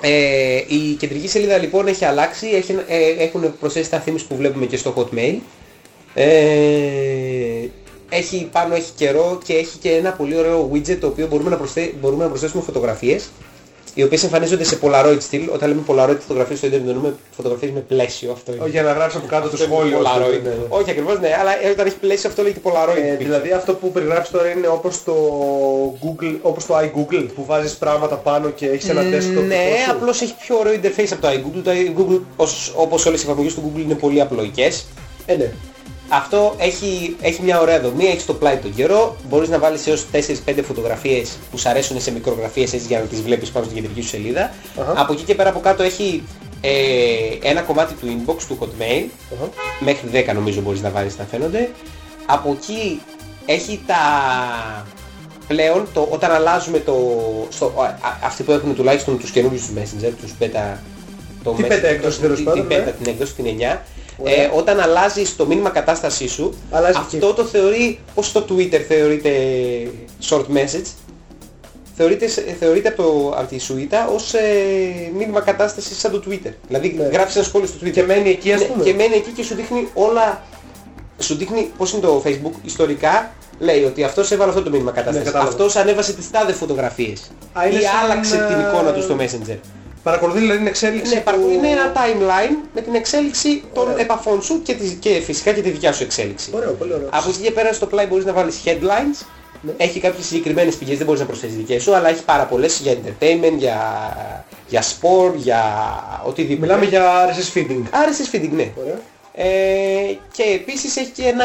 ε, η κεντρική σελίδα λοιπόν έχει αλλάξει, έχει, ε, έχουν προσθέσει τα themes που βλέπουμε και στο Hotmail. Ε, έχει πάνω έχει καιρό και έχει και ένα πολύ ωραίο widget το οποίο μπορούμε να, προσθέ, μπορούμε να προσθέσουμε φωτογραφίες οι οποίες εμφανίζονται σε Polaroid στυλ. Όταν λέμε Polaroid φωτογραφίες στο ίντερνετ εννοούμε φωτογραφίες με πλαίσιο αυτό. είναι. Όχι, Για να γράψω από κάτω το Αυτό είναι σχόλιο. Polaroid. αυτό, ναι, ναι. Όχι ακριβώς ναι, αλλά όταν έχει πλαίσιο αυτό λέγεται Polaroid. Ε, δηλαδή αυτό που περιγράφεις τώρα είναι όπως το Google, όπως το iGoogle που βάζεις πράγματα πάνω και έχεις ένα desktop Ναι, δικό σου. απλώς έχει πιο ωραίο interface από το iGoogle. Το iGoogle, ως, όπως όλες οι εφαρμογές του Google, είναι πολύ απλοϊκές. Ε, ναι. Αυτό έχει, έχει μια ωραία δομή, έχει το πλάι τον καιρό, μπορείς να βάλεις έως 4-5 φωτογραφίες που σου αρέσουν σε μικρογραφίες έτσι για να τις βλέπεις πάνω στην κεντρική σου σελίδα. Αχα. Από εκεί και πέρα από κάτω έχει ε, ένα κομμάτι του inbox, του hotmail, Αχα. μέχρι 10 νομίζω μπορείς να βάλεις να φαίνονται. Από εκεί έχει τα... Πλέον το, όταν αλλάζουμε το... Στο, α, α- αυτοί που έχουν τουλάχιστον τους καινούριους τους Messenger, τους beta... Το Την Messenger, beta έκδοση, τέλος την- πάντων, την beta, ναι. την έκδοση, την 9, Ωραία. Ε, όταν αλλάζεις το μήνυμα κατάστασή σου, Αλλάζει αυτό το θεωρεί, ως το Twitter θεωρείται short message, θεωρείται, θεωρείται από, το, από τη σουίτα ως ε, μήνυμα κατάστασης σαν το Twitter. Δηλαδή Ναι. γράφεις ένα σχόλιο στο Twitter Και μένει εκεί, ας Ναι, πούμε. και μένει εκεί και σου δείχνει όλα, σου δείχνει πώς είναι το Facebook ιστορικά, λέει ότι αυτός έβαλε αυτό το μήνυμα κατάστασης, Ναι, κατάλαβα. αυτός ανέβασε τις τάδε φωτογραφίες Α, είναι ή σαν, άλλαξε ε, την εικόνα του στο Messenger. Παρακολουθεί δηλαδή την εξέλιξη Ναι, του... παρακολουθεί- είναι ένα timeline με την εξέλιξη των Ωραία. επαφών σου και, τη- και φυσικά και τη δικιά σου εξέλιξη. Ωραίο, πολύ ωραίο. Από εκεί και πέρα στο πλάι μπορείς να βάλεις headlines Έχει κάποιες συγκεκριμένες πηγές, δεν μπορείς να προσθέσεις δικές σου, αλλά έχει πάρα πολλές για entertainment, για, για sport, για οτιδήποτε. Μιλάμε για RSS feeding. RSS feeding, ναι. Ωραία. Ε, και επίσης έχει και ένα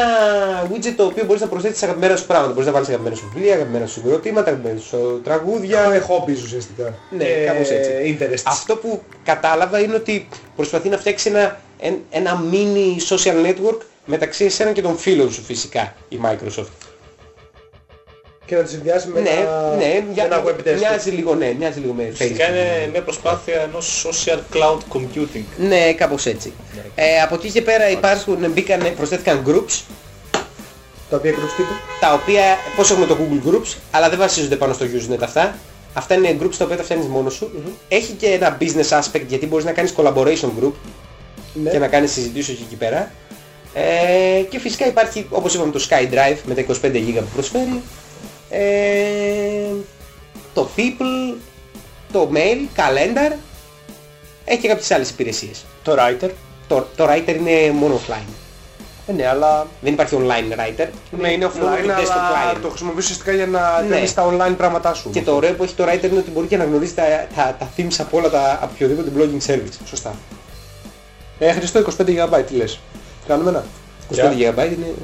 widget το οποίο μπορείς να προσθέσεις αγαπημένα σου πράγματα. Μπορείς να βάλεις αγαπημένα σου βιβλία, αγαπημένα σου συγκροτήματα, αγαπημένα σου τραγούδια. Για hobbies ουσιαστικά. Ναι, κάπως έτσι. Interests. Αυτό που κατάλαβα είναι ότι προσπαθεί να φτιάξει ένα, εν- ένα mini social network μεταξύ εσένα και των φίλων σου φυσικά η Microsoft. Και να τη συνδυάσει με ναι, ένα, ναι, με για- ένα web desk. μοιάζει λίγο, ναι, μοιάζει λίγο με Φυσικά Facebook. είναι μια προσπάθεια ενός social cloud computing. Ναι, κάπως έτσι. Ε, από εκεί και πέρα υπάρχουν, μπήκαν, προσθέθηκαν groups, Τα οποία groups τύπου. τα οποία, πώς έχουμε το Google Groups, αλλά δεν βασίζονται πάνω στο Usenet αυτά. Αυτά είναι groups τα οποία τα φτιάχνεις μόνος σου. Έχει και ένα business aspect γιατί μπορείς να κάνεις collaboration group Ναι. και να κάνεις συζητήσεις εκεί και πέρα. Ε, και φυσικά υπάρχει, όπως είπαμε, το SkyDrive με τα 25 GB που προσφέρει. Ε, το People, το Mail, Calendar. Έχει και κάποιες άλλες υπηρεσίες. Το writer. Το, το Writer είναι μόνο offline. Ε, ναι, αλλά Δεν υπάρχει online writer. ναι, είναι μόνο offline, το desktop αλλά client. το χρησιμοποιείς ουσιαστικά για να Ναι. κάνεις τα online πράγματά σου. Και το ωραίο που έχει το writer είναι ότι μπορεί και να γνωρίζει τα, τα, τα themes από όλα τα από οποιοδήποτε blogging service. Σωστά. Ε, Χριστό 25 GB, τι λες. Κάνουμε ένα. 25 GB είναι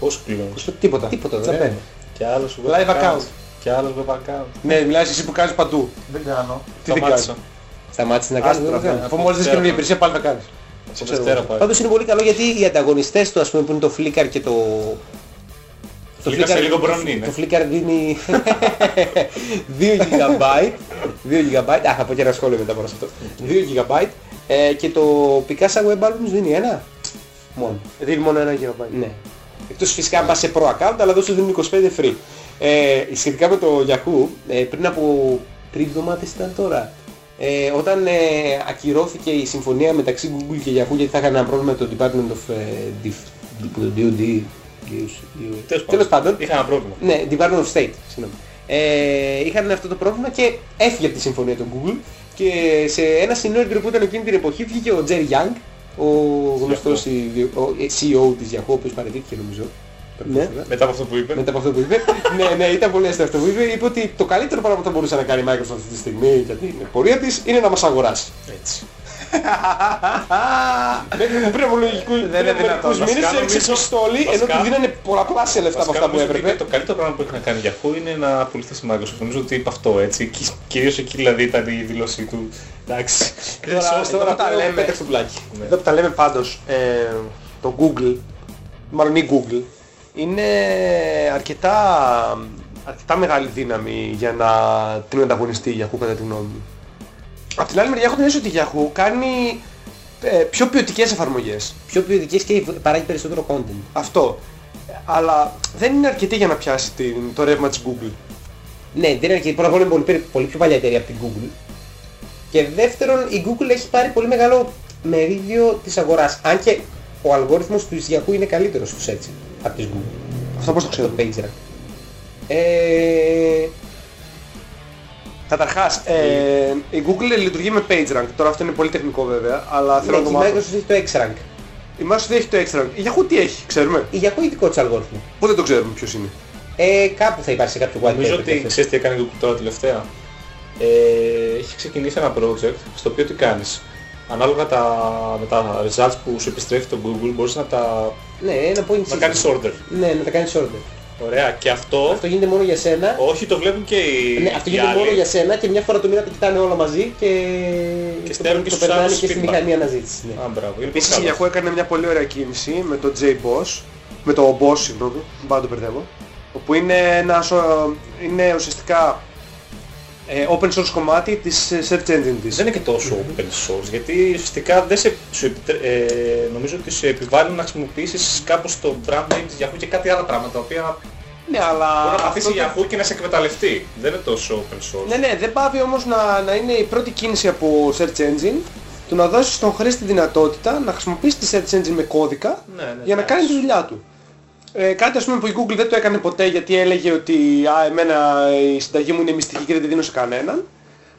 Πώς πληρώνεις. 25 τίποτα. τίποτα Τσαπέ. δεν Και άλλος web Live account. Και άλλος web account. Ναι, μιλάς εσύ που κάνεις παντού. Δεν κάνω. Τι δεν Σταμάτησα. Σταμάτησε να κάνεις. Άστο να δεν το κάνει. κάνει. Αφού μόλις δεις καινούργια υπηρεσία πάλι θα κάνεις. Από Δευτέρα πάει. Πάντως είναι πολύ καλό γιατί οι ανταγωνιστές του ας πούμε που είναι το Flickr και το... Flickr σε λίγο μπορεί να μην είναι. Το Flickr δίνει 2 GB 2 GB, α θα πω και ένα σχόλιο μετά πάνω σε αυτό 2 GB ε, και το Picasa Web Albums δίνει ένα μόνο Δίνει μόνο ένα GB. Ναι. Εκτός φυσικά αν πας σε pro account, αλλά εδώ σου δίνουν 25 free. Ε, σχετικά με το Yahoo, ε, πριν από τρεις εβδομάδες ήταν τώρα, ε, όταν ε, ακυρώθηκε η συμφωνία μεταξύ Google και Yahoo γιατί θα είχαν ένα πρόβλημα με το Department of ε, Dif- DOD, Τέλος τέλος πάντων, Είχα ένα πρόβλημα. ναι, Department of State, συγγνώμη. Ε, είχαν αυτό το πρόβλημα και έφυγε από τη συμφωνία των Google και σε ένα συνέδριο που ήταν εκείνη την εποχή βγήκε ο Jerry Young, ο γνωστός ιδιο- ο ε, CEO της Yahoo, ο οποίος παραιτήθηκε νομίζω. Ναι. Μετά από αυτό που είπε. Μετά από αυτό που είπε. ναι, ναι, ήταν πολύ αστείο αυτό που είπε. Είπε ότι το καλύτερο πράγμα που θα μπορούσε να κάνει η Microsoft αυτή τη στιγμή γιατί είναι πορεία της είναι να μας αγοράσει. Έτσι. Μέχρι πριν από λογικούς είναι πριν από δυνατόν. μερικούς μήνες Βασικά, έριξε νομίζω- πιστόλι ενώ βασικά- του δίνανε πολλαπλάσια λεφτά από Βασικά, αυτά που νομίζω ότι έπρεπε. Το καλύτερο πράγμα που έχει να κάνει η Yahoo είναι να πουληθεί στη Microsoft. Νομίζω ότι είπε αυτό έτσι. Κι- Κυρίως εκεί δηλαδή ήταν η δήλωσή του. Εντάξει. Τώρα, Σωστό, τώρα τα τα λέμε. λέμε. Πέταξε το πλάκι. Εδώ που τα λέμε πάντως, ε, το Google, μάλλον η Google, είναι αρκετά, αρκετά μεγάλη δύναμη για να την ανταγωνιστεί η Yahoo κατά τη γνώμη μου. Απ' την άλλη μεριά έχω την αίσθηση ότι η Yahoo κάνει ε, πιο ποιοτικές εφαρμογές. Πιο ποιοτικές και παράγει περισσότερο content. Αυτό. Αλλά δεν είναι αρκετή για να πιάσει την, το ρεύμα της Google. Ναι, δεν είναι αρκετή. Πρώτα απ' όλα είναι πολύ, περι- πολύ πιο παλιά εταιρεία από την Google. Και δεύτερον, η Google έχει πάρει πολύ μεγάλο μερίδιο της αγοράς. Αν και ο αλγόριθμος του Yahoo είναι καλύτερος στους έτσι από της Google. Αυτό πώς το Το ξέρω. PageRank. Ε, Καταρχάς, ε, η Google λειτουργεί με PageRank. Τώρα αυτό είναι πολύ τεχνικό βέβαια, αλλά θέλω ναι, να η το μάθω. Microsoft έχει το X-Rank. Η Microsoft έχει το extra. Η Yahoo τι έχει, ξέρουμε; Η Yahoo ειδικό της αλγόριθμο. Πού δεν το ξέρουμε ποιος είναι. Ε, κάπου θα υπάρχει σε κάποιο white Νομίζω paper. ότι και ξέρεις τι έκανε η Google τώρα τελευταία. Ε, έχει ξεκινήσει ένα project στο οποίο τι κάνεις. Ανάλογα τα, με τα results που σου επιστρέφει το Google μπορείς να τα Ναι, ένα point να system. κάνεις order. Ναι, να τα κάνεις order. Ωραία. Και αυτό, Αυτό γίνεται μόνο για σένα. όχι το βλέπουν και οι, Ναι, αυτό οι γίνεται άλλοι. μόνο για σένα και μια φορά το μήνα τα κοιτάνε όλα μαζί και, Και το, στέλνουν και το στους περνάνε άλλους και στη feedback. μηχανή αναζήτησης. Ναι. Α, μπράβο. Είναι Επίσης πολύ η καλός. Yahoo έκανε μια πολύ ωραία κίνηση με το JBoss, με το Boss, συγγνώμη, μην πάω να το μπερδεύω, όπου είναι, ένας, ο- είναι ουσιαστικά ε, open source κομμάτι της ε, search engine της. Δεν είναι και τόσο open source, γιατί ουσιαστικά δεν σε, σου επιτρέ- ε, νομίζω ότι σε επιβάλλουν να χρησιμοποιήσεις κάπως το brand name της Yahoo και κάτι άλλα πράγματα, τα οποία Ναι, αλλά... μπορεί να πατήσει η αυτό Yahoo και να σε εκμεταλλευτεί. Δεν είναι τόσο open source. Ναι, ναι, δεν πάβει όμως να, να είναι η πρώτη κίνηση από search engine του να δώσεις στον χρήστη δυνατότητα να χρησιμοποιήσει τη search engine με κώδικα Ναι, ναι, για να εντάξει. κάνει τη δουλειά του. Ε, κάτι ας πούμε που η Google δεν το έκανε ποτέ γιατί έλεγε ότι α, εμένα η συνταγή μου είναι μυστική και δεν τη δίνω σε κανέναν.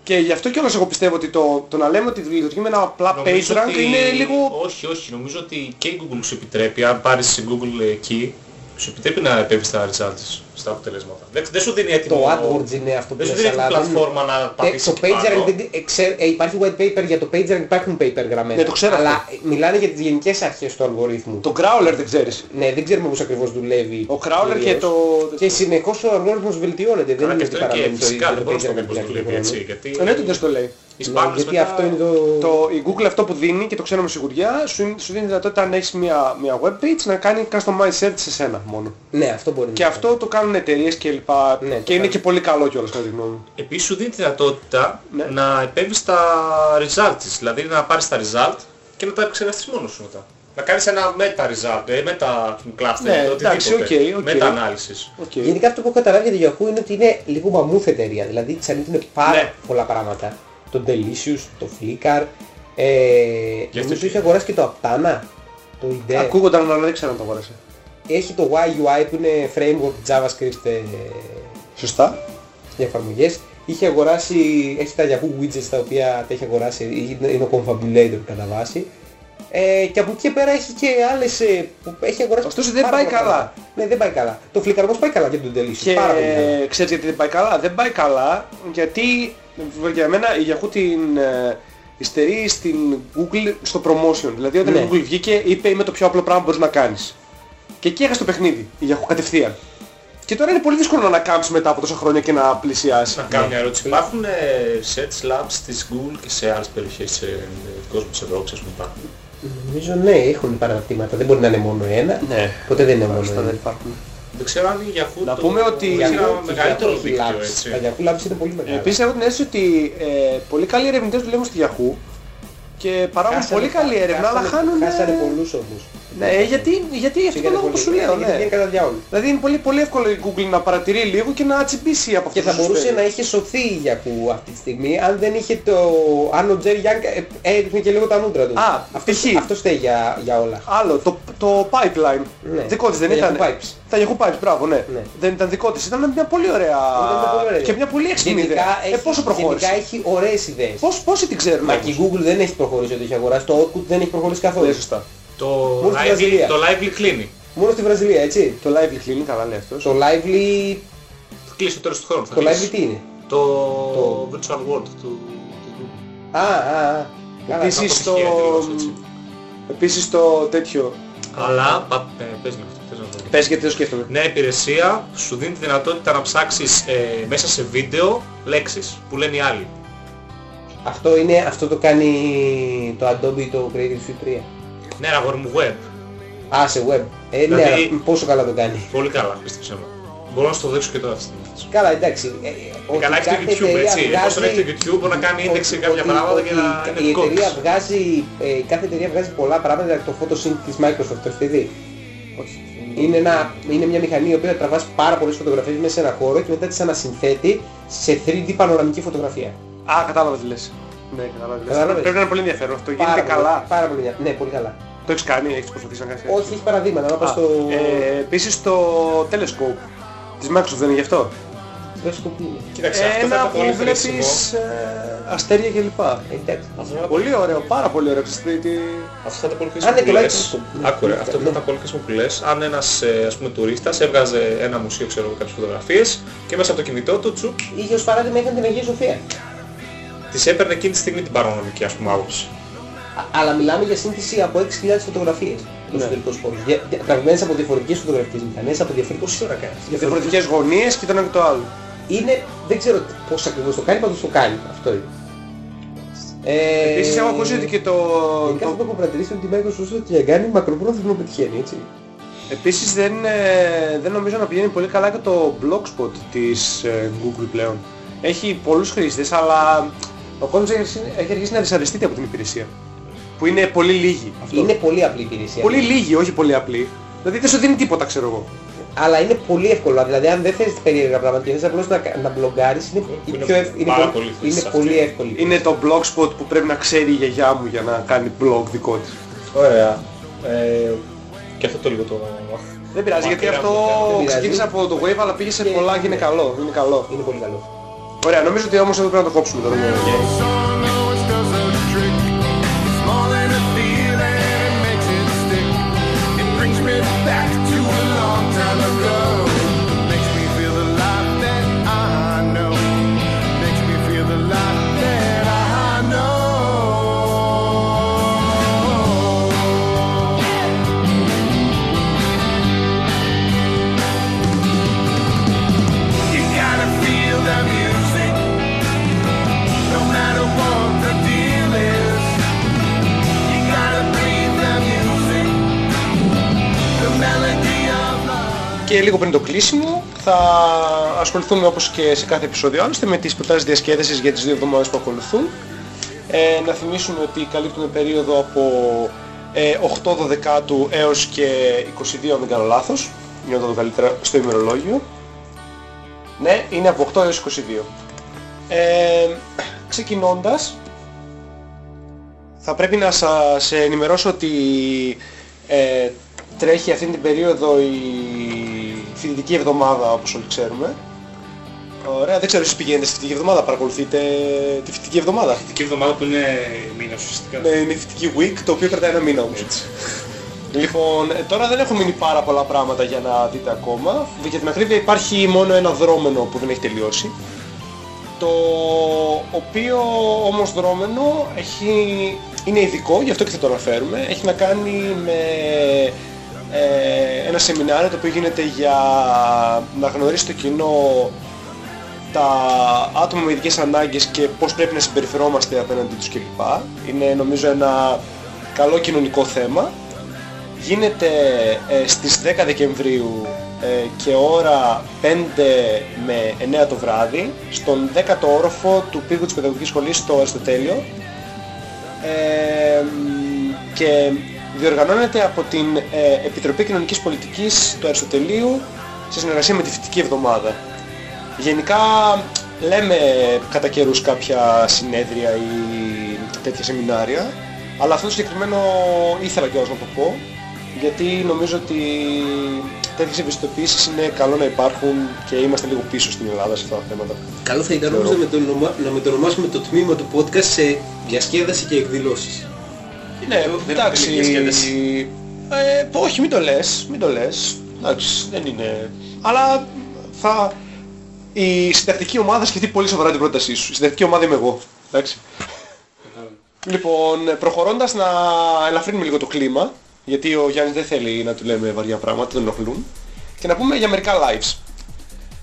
Και γι' αυτό κιόλας εγώ πιστεύω ότι το, το να λέμε ότι λειτουργεί με ένα απλά Νομίζω PageRank ότι- είναι λίγο... Όχι, όχι. Νομίζω ότι και η Google σου επιτρέπει, αν πάρεις Google Key, σου επιτρέπει να επέμβεις στα results. Στα αποτελέσματα. Δεν, δεν σου δίνει έτοιμο... Το AdWords είναι αυτό που Δεν σου λες, δίνει αλλά δεν- πλατφόρμα να Ε, πατήσεις το εκεί πάνω. PageRank δεν- ε, ξέ- ε, υπάρχει white paper για το PageRank, υπάρχουν paper γραμμένα. Ναι, το ξέρω Αλλά αυτό. μιλάνε για τις γενικές αρχές του αλγορίθμου. Το Growler δεν ξέρεις. Ναι, δεν ξέρουμε πώς ακριβώς δουλεύει. Ο Growler και κυρίως. το... Και συνεχώς ο αλγόριθμος βελτιώνεται. Δεν Καλά, είναι και ότι αυτό είναι και παραμένει το φυσικά ίδιο δεν το μπορείς να PageRank το πώς για δουλεύει κάθε έτσι. χρόνο. Γιατί Το λέτε δεν στο λέει. οι Ναι, σπάνιες γιατί μετά- αυτό είναι το... Το, η Google αυτό που δίνει και το ξέρω με σιγουριά σου, είναι- σου δίνει δυνατότητα αν έχεις μια, μια web page να κάνει customize search σε σένα μόνο. Ναι, αυτό μπορεί Και να αυτό το κάνουν εταιρείες και λοιπά Ναι, το και είναι κάνουν. και πολύ καλό κιόλας κατά τη γνώμη μου. Επίσης σου δίνει τη δυνατότητα Ναι. να επέμβεις στα results της. Δηλαδή να πάρεις τα result και να τα επεξεργαστείς μόνος σου μετά. Να κάνεις ένα meta result, ε, meta cluster, Ναι, οτιδήποτε. εντάξει, OK, OK. Meta analysis. OK. Γενικά αυτό που έχω καταλάβει για το Yahoo είναι ότι είναι λίγο μαμούθ εταιρεία. Δηλαδή της ανήκουν πάρα Ναι. πολλά πράγματα. Το Delicious, το Flickr, ε, αυτό νομίζω τι- έχει αγοράσει και το Aptana, το IDE. Ακούγονταν αλλά δεν ξέρω αν το αγόρασε. Έχει το YUI που είναι framework JavaScript ε, Σωστά. για εφαρμογές. Είχε αγοράσει, έχει τα Yahoo widgets τα οποία τα έχει αγοράσει, είναι είναι ο Confabulator κατά βάση. Ε, και από εκεί και πέρα έχει και άλλες, ε, που έχει αγοράσει Ωστόσο δεν πάρα πάει πολλά καλά. πράγματα. Ναι, δεν πάει καλά. Το Flickr όμως πάει καλά για τον Delicious. Και Πάρα πολύ καλά. ξέρεις γιατί δεν πάει καλά; Δεν πάει καλά γιατί για μένα η Yahoo την ε, υστερεί στην Google στο promotion. Δηλαδή όταν Ναι. η Google βγήκε είπε είμαι το πιο απλό πράγμα που μπορείς να κάνεις. Και εκεί έχασε το παιχνίδι η Yahoo κατευθείαν. Και τώρα είναι πολύ δύσκολο να ανακάμψεις μετά από τόσα χρόνια και να πλησιάσεις. Να κάνω μια ερώτηση. Υπάρχουν ε, search labs της Google και σε άλλες περιοχές ε, του κόσμου της Ευρώπης, ας πούμε υπάρχουν; Νομίζω ναι, έχουν παραδείγματα. Δεν μπορεί να είναι μόνο ένα. Ναι. Ποτέ δεν είναι μόνο Μάλιστα, δεν ένα. υπάρχουν. Δεν ξέρω αν η Yahoo Να το- πούμε ότι είναι η ένα Yahoo- μεγαλύτερο Yahoo δίκτυο, Labs. έτσι. Τα Yahoo Labs είναι πολύ μεγάλα. Επίσης έχω την αίσθηση ότι ε, πολύ καλοί ερευνητές δουλεύουν στη Yahoo και παράγουν Χάσανε- πολύ καλή έρευνα αλλά χάσανε- χάνουν... Χάσανε πολλούς όμως. Ναι, γιατί, γιατί αυτό το Φύγανε λόγο που πολύ. σου λέω, Γιατί ναι. βγαίνει κατά διάολο. Δηλαδή είναι πολύ, πολύ εύκολο η Google να παρατηρεί λίγο και να τσιμπήσει από αυτό Και θα που σου μπορούσε στέλνει. να είχε σωθεί η Yahoo αυτή τη στιγμή αν δεν είχε το... αν ο Jerry Young ε, έριχνε και λίγο τα μούτρα του. Α, αυτός, π.χ. αυτός φταίει για, για όλα. Άλλο, το, το pipeline. Ναι. Δικό της δεν Τα ήταν. Yahoo Pipes. Τα Yahoo Pipes, μπράβο, ναι. Ναι. Δεν ήταν δικό της. Ήταν μια πολύ ωραία... Ήταν μια πολύ ωραία Και μια πολύ έξυπνη ιδέα. Γενικά Ε, έχει, πόσο προχώρησε; γενικά έχει ωραίες ιδέες. Πώς, πόσοι την ξέρουν Μα όμως; και η Google δεν έχει προχωρήσει ό,τι έχει αγοράσει. Το Output δεν έχει προχωρήσει καθόλου. Ναι, σωστά. Το Μόνο στη Lively, Βραζιλία. το Lively κλείνει. Μόνο στη Βραζιλία, έτσι. Το live κλείνει, καλά λέει αυτός. Το Lively... Θα κλείσει το τέλος του χρόνου. θα Το κλείσει. Lively τι είναι; Το Το- Virtual World του... του Google. Α, α, α. Καλά, Επίσης Σαν το... αποτυχία τελείως, έτσι. Επίσης το τέτοιο. Αλλά, πα- ε, πες μου αυτό, θες να το Πες γιατί το σκέφτομαι. Νέα υπηρεσία σου δίνει τη δυνατότητα να ψάξεις ε, μέσα σε βίντεο λέξεις που λένε οι άλλοι. Αυτό, είναι, αυτό το κάνει το Adobe το Creative Suite 3. Ναι, αγόρι μου web. Α, σε web. Ε, ναι, Δηλαδή- αλλά πόσο καλά το κάνει. Πολύ καλά, πίστεψέ με. Μπορώ να σου το δείξω και τώρα αυτή τη στιγμή. Καλά, εντάξει. Ε, ότι Καλά έχει το κάθε YouTube εταιρεία έτσι. Εφόσον έχει το YouTube μπορεί να κάνει ίντεξη ότι- κάποια ότι- πράγματα ότι και να η είναι δικό εταιρεία της. βγάζει, ε, κάθε εταιρεία βγάζει πολλά πράγματα για το photosync της Microsoft, το έχετε δει; Είναι, ένα, είναι μια μηχανή η οποία τραβάς πάρα πολλές φωτογραφίες μέσα σε ένα χώρο και μετά τις ανασυνθέτει σε 3D πανοραμική φωτογραφία. Α, κατάλαβα τι λες. Ναι, κατάλαβα τι λες. Κατάλαβες; Πρέπει να είναι πολύ ενδιαφέρον αυτό. Γίνεται Πάρα πολύ- καλά. Πάρα πολύ, ναι, πολύ καλά. Το έχεις κάνει, έχεις προσπαθήσει να κάνεις έτσι. Όχι, έχει παραδείγματα, να πας Α, στο... ε, επίσης το telescope της Microsoft δεν είναι γι' αυτό; Δεν σκοπεί. Κοίταξε, αυτό θα Ένα ήταν πολύ που χρήσιμο. βλέπεις ε, αστέρια κλπ. Ε, Εντάξει. Αυτό θα ήταν Πολύ ωραίο, πάρα πολύ ωραίο. Ξέρετε, τι- Αυτό θα ήταν πολύ χρήσιμο Α, ναι, που το λες. Lighthouse. Άκουρε, Ναι. αυτό θα ήταν πολύ χρήσιμο που λες. Αν ένας ε, ας πούμε τουρίστας έβγαζε ένα μουσείο, ξέρω εγώ, κάποιες φωτογραφίες και μέσα από το κινητό του τσουπ Είχε ως παράδειγμα είχαν την Αγία Σοφία. τις έπαιρνε εκείνη τη στιγμή την παρανομική ας πούμε άποψη. Α- Αλλά μιλάμε για σύνθεση από 6.000 φωτογραφίες. Το Ναι. εσωτερικό χώρος. Για- για- Τραβημένες από διαφορετικές φωτογραφικές μηχανές, από διαφορετικούς... Πόση ώρα κάνεις. Για διαφορετικές γωνίες και το ένα και το άλλο. Είναι, δεν ξέρω πώς ακριβώς το κάνει, πάντως το κάνει. Αυτό είναι. Ε, Επίσης έχω ακούσει ότι και το... Γενικά αυτό το- που έχω παρατηρήσει είναι ότι η Microsoft ό,τι και κάνει μακροπρόθεσμα πετυχαίνει, έτσι. Επίσης δεν, ε, δεν νομίζω να πηγαίνει πολύ καλά και το blogspot της ε, Google πλέον. Έχει πολλούς χρήστες, αλλά ο κόσμος έχει αρχίσει, έχει αρχίσει να δυσαρεστείται από την υπηρεσία. Που είναι πολύ λίγοι. Αυτό. Είναι πολύ απλή υπηρεσία. Πολύ λίγοι, όχι πολύ απλή. Δηλαδή δεν σου δίνει τίποτα, ξέρω εγώ. Αλλά είναι πολύ εύκολο. Δηλαδή αν δεν θες περίεργα πράγματα και θες απλώς να, κα- να μπλογκάρεις, είναι, η Είναι πιο ευ- είναι, πάρα πολύ, πολύ είναι χρήσιμη πολύ αυτή. εύκολη. Είναι το blogspot που πρέπει να ξέρει η γιαγιά μου για να κάνει blog δικό της. Ωραία. Ε, και αυτό το λίγο το... Δεν πειράζει γιατί Μακριά αυτό από το θέμα. Δεν πειράζει. ξεκίνησε από το wave αλλά πήγε σε Και- πολλά και είναι καλό. Είναι καλό. Είναι πολύ καλό. Ωραία, νομίζω ότι όμως εδώ πρέπει να το κόψουμε τώρα. Λίγο πριν το κλείσιμο θα ασχοληθούμε όπως και σε κάθε επεισόδιο άλλωστε με τις προτάσεις διασκέδασης για τις δύο εβδομάδες που ακολουθούν. Ε, να θυμίσουμε ότι καλύπτουμε περίοδο από ε, 8 12 έως και 22 αν δεν κάνω λάθος. Είναι το καλύτερα στο ημερολόγιο. Ναι, είναι από 8 έως 22. Ε, ξεκινώντας, θα πρέπει να σας ενημερώσω ότι ε, τρέχει αυτή την περίοδο η φοιτητική εβδομάδα όπως όλοι ξέρουμε. Ωραία, δεν ξέρω εσείς πηγαίνετε στη φοιτητική εβδομάδα, παρακολουθείτε τη φοιτητική εβδομάδα. Την εβδομάδα που είναι μήνας ουσιαστικά. Ναι, είναι η φοιτητική week, το οποίο κρατάει ένα μήνα όμως. Λοιπόν, ε, τώρα δεν έχουν μείνει πάρα πολλά πράγματα για να δείτε ακόμα. Για την ακρίβεια υπάρχει μόνο ένα δρόμενο που δεν έχει τελειώσει. Το οποίο όμως δρόμενο έχει, είναι ειδικό, γι' αυτό και θα το αναφέρουμε. Έχει να κάνει με ε, ένα σεμινάριο το οποίο γίνεται για να γνωρίσει το κοινό τα άτομα με ειδικές ανάγκες και πώς πρέπει να συμπεριφερόμαστε απέναντι τους κλπ. Είναι νομίζω ένα καλό κοινωνικό θέμα. Γίνεται ε, στις 10 Δεκεμβρίου ε, και ώρα 5 με 9 το βράδυ στον 10ο όροφο του πύργου της Παιδαγωγικής Σχολής στο Αριστοτέλειο ε, και διοργανώνεται από την ε, Επιτροπή Κοινωνικής Πολιτικής του Αριστοτελείου σε συνεργασία με τη Φοιτητική Εβδομάδα. Γενικά λέμε κατά καιρούς κάποια συνέδρια ή τέτοια σεμινάρια, αλλά αυτό το συγκεκριμένο ήθελα κιόλας να το πω, γιατί νομίζω ότι τέτοιες ευαισθητοποιήσεις είναι καλό να υπάρχουν και είμαστε λίγο πίσω στην Ελλάδα σε αυτά τα θέματα. Καλό θα ήταν όμως να μετονομα- να μετονομάσουμε το τμήμα του podcast σε διασκέδαση και εκδηλώσεις. Ναι, δεν εντάξει. είναι διασκέδαση. Ε, όχι, μην το λες, μην το λες. Εντάξει, δεν είναι... Αλλά θα... Η συντακτική ομάδα σκεφτεί πολύ σοβαρά την πρότασή σου. Η συντακτική ομάδα είμαι εγώ. Εντάξει. Λοιπόν, προχωρώντας να ελαφρύνουμε λίγο το κλίμα, γιατί ο Γιάννης δεν θέλει να του λέμε βαριά πράγματα, τον ενοχλούν, και να πούμε για μερικά lives.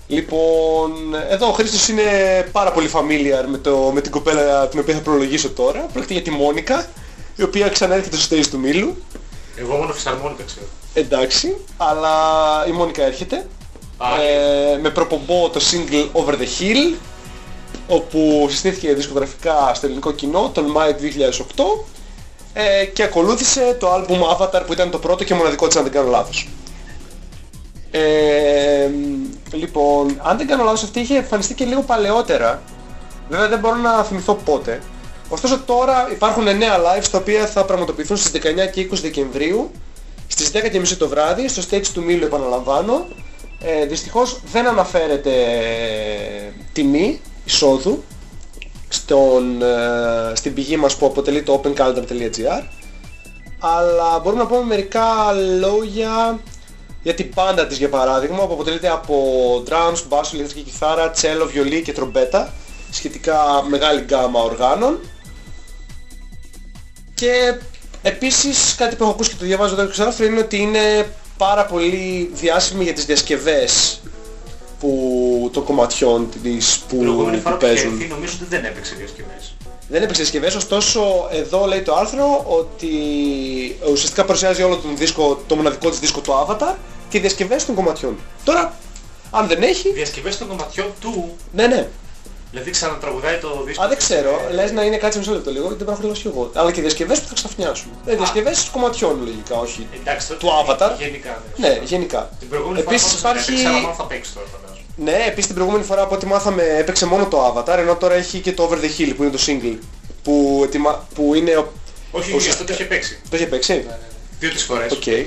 Λοιπόν, εδώ ο Χρήστος είναι πάρα πολύ familiar με, το, με την κοπέλα την οποία θα προλογίσω τώρα. Πρόκειται για τη Μόνικα, η οποία ξαναέρχεται στο stage του Μήλου. Εγώ μόνο φυσαρμόνικα ξέρω. Εντάξει, αλλά η Μόνικα έρχεται. Α, ε, με προπομπό το single Over the Hill, όπου συστήθηκε δισκογραφικά στο ελληνικό κοινό τον Μάιο του 2008 ε, και ακολούθησε το άλμπουμ Avatar που ήταν το πρώτο και μοναδικό της αν δεν κάνω λάθος. Ε, λοιπόν, αν δεν κάνω λάθος αυτή είχε εμφανιστεί και λίγο παλαιότερα. Βέβαια δεν μπορώ να θυμηθώ πότε. Ωστόσο τώρα υπάρχουν 9 lives τα οποία θα πραγματοποιηθούν στις 19 και 20 Δεκεμβρίου στις 10.30 το βράδυ στο stage του Μήλου επαναλαμβάνω. Ε, δυστυχώς δεν αναφέρεται ε, τιμή εισόδου στον, ε, στην πηγή μας που αποτελεί το opencalendar.gr αλλά μπορούμε να πούμε μερικά λόγια για την πάντα της για παράδειγμα που αποτελείται από drums, μπάσο, ηλεκτρική κιθάρα, τσέλο, βιολί και τρομπέτα σχετικά μεγάλη γκάμα οργάνων και επίσης κάτι που έχω ακούσει και το διαβάζω εδώ και στο άρθρο είναι ότι είναι πάρα πολύ διάσημη για τις διασκευές που, των κομματιών της που, την προηγούμενη που φορά που είχε παίζουν. έρθει νομίζω ότι δεν έπαιξε διασκευές. Δεν έπαιξε συσκευές, ωστόσο εδώ λέει το άρθρο ότι ουσιαστικά παρουσιάζει όλο τον δίσκο, το μοναδικό της δίσκο το Avatar και οι διασκευές των κομματιών. Τώρα, αν δεν έχει, Διασκευές των κομματιών του, ναι ναι. Δηλαδή ξανατραγουδάει το δίσκο. Α, δεν ξέρω, λες να είναι κάτσε μισό λεπτό λίγο, γιατί δεν μπορώ να φανταστώ εγώ. Αλλά και διασκευές που θα ξαφνιάσουν. Ε, διασκευές κομματιών λογικά, όχι. Εντάξει, το- του Avatar. Γενικά, ναι. Ναι, γενικά. Την προηγούμενη Επίσης φορά υπάρχει- υπάρχει... έπαιξε, αλλά θα παίξει τώρα φαντάζομαι. Ναι, επίσης την προηγούμενη φορά από ό,τι μάθαμε έπαιξε μόνο το Avatar, ενώ τώρα έχει και το Over the Hill που είναι το single. Που, ετοιμα... που είναι... ο- Όχι, ουσιαστικά- αυτό το είχε παίξει. Το είχε παίξει; Δύο-τρεις φορές. Οκ. ε,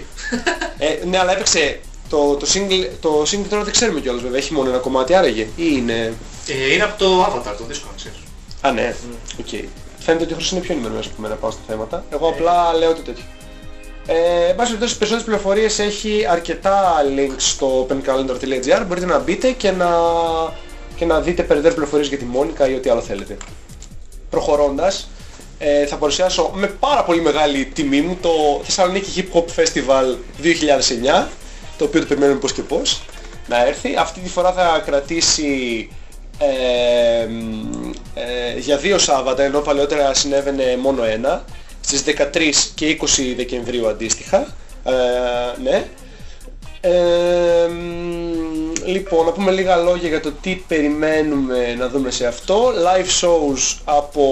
ναι, αλλά έπαιξε το, το, single, το single τώρα δεν ξέρουμε κιόλας βέβαια. Έχει μόνο ένα κομμάτι άραγε. Ή είναι... Ε, είναι από το Avatar, το δίσκο, να ξέρεις. Α, ναι. Οκ. Φαίνεται ότι ο Χρήστος είναι πιο ενημερωμένος από μένα πάνω στα θέματα. Εγώ απλά λέω το τέτοιο. Ε, εν πάση περιπτώσει, περισσότερες πληροφορίες έχει αρκετά links στο pencalendar.gr. Μπορείτε να μπείτε και να, και να δείτε περαιτέρω πληροφορίες για τη Μόνικα ή ό,τι άλλο θέλετε. Προχωρώντας, ε, θα παρουσιάσω με πάρα πολύ μεγάλη τιμή μου το Θεσσαλονίκη Hip Hop Festival 2009, το οποίο το περιμένουμε πώς και πώς να έρθει. Αυτή τη φορά θα κρατήσει ε, μ, ε, για δύο Σάββατα, ενώ παλαιότερα συνέβαινε μόνο ένα, στις 13 και 20 Δεκεμβρίου αντίστοιχα. Ε, ναι. Ε, μ, λοιπόν, να πούμε λίγα λόγια για το τι περιμένουμε να δούμε σε αυτό. Live shows από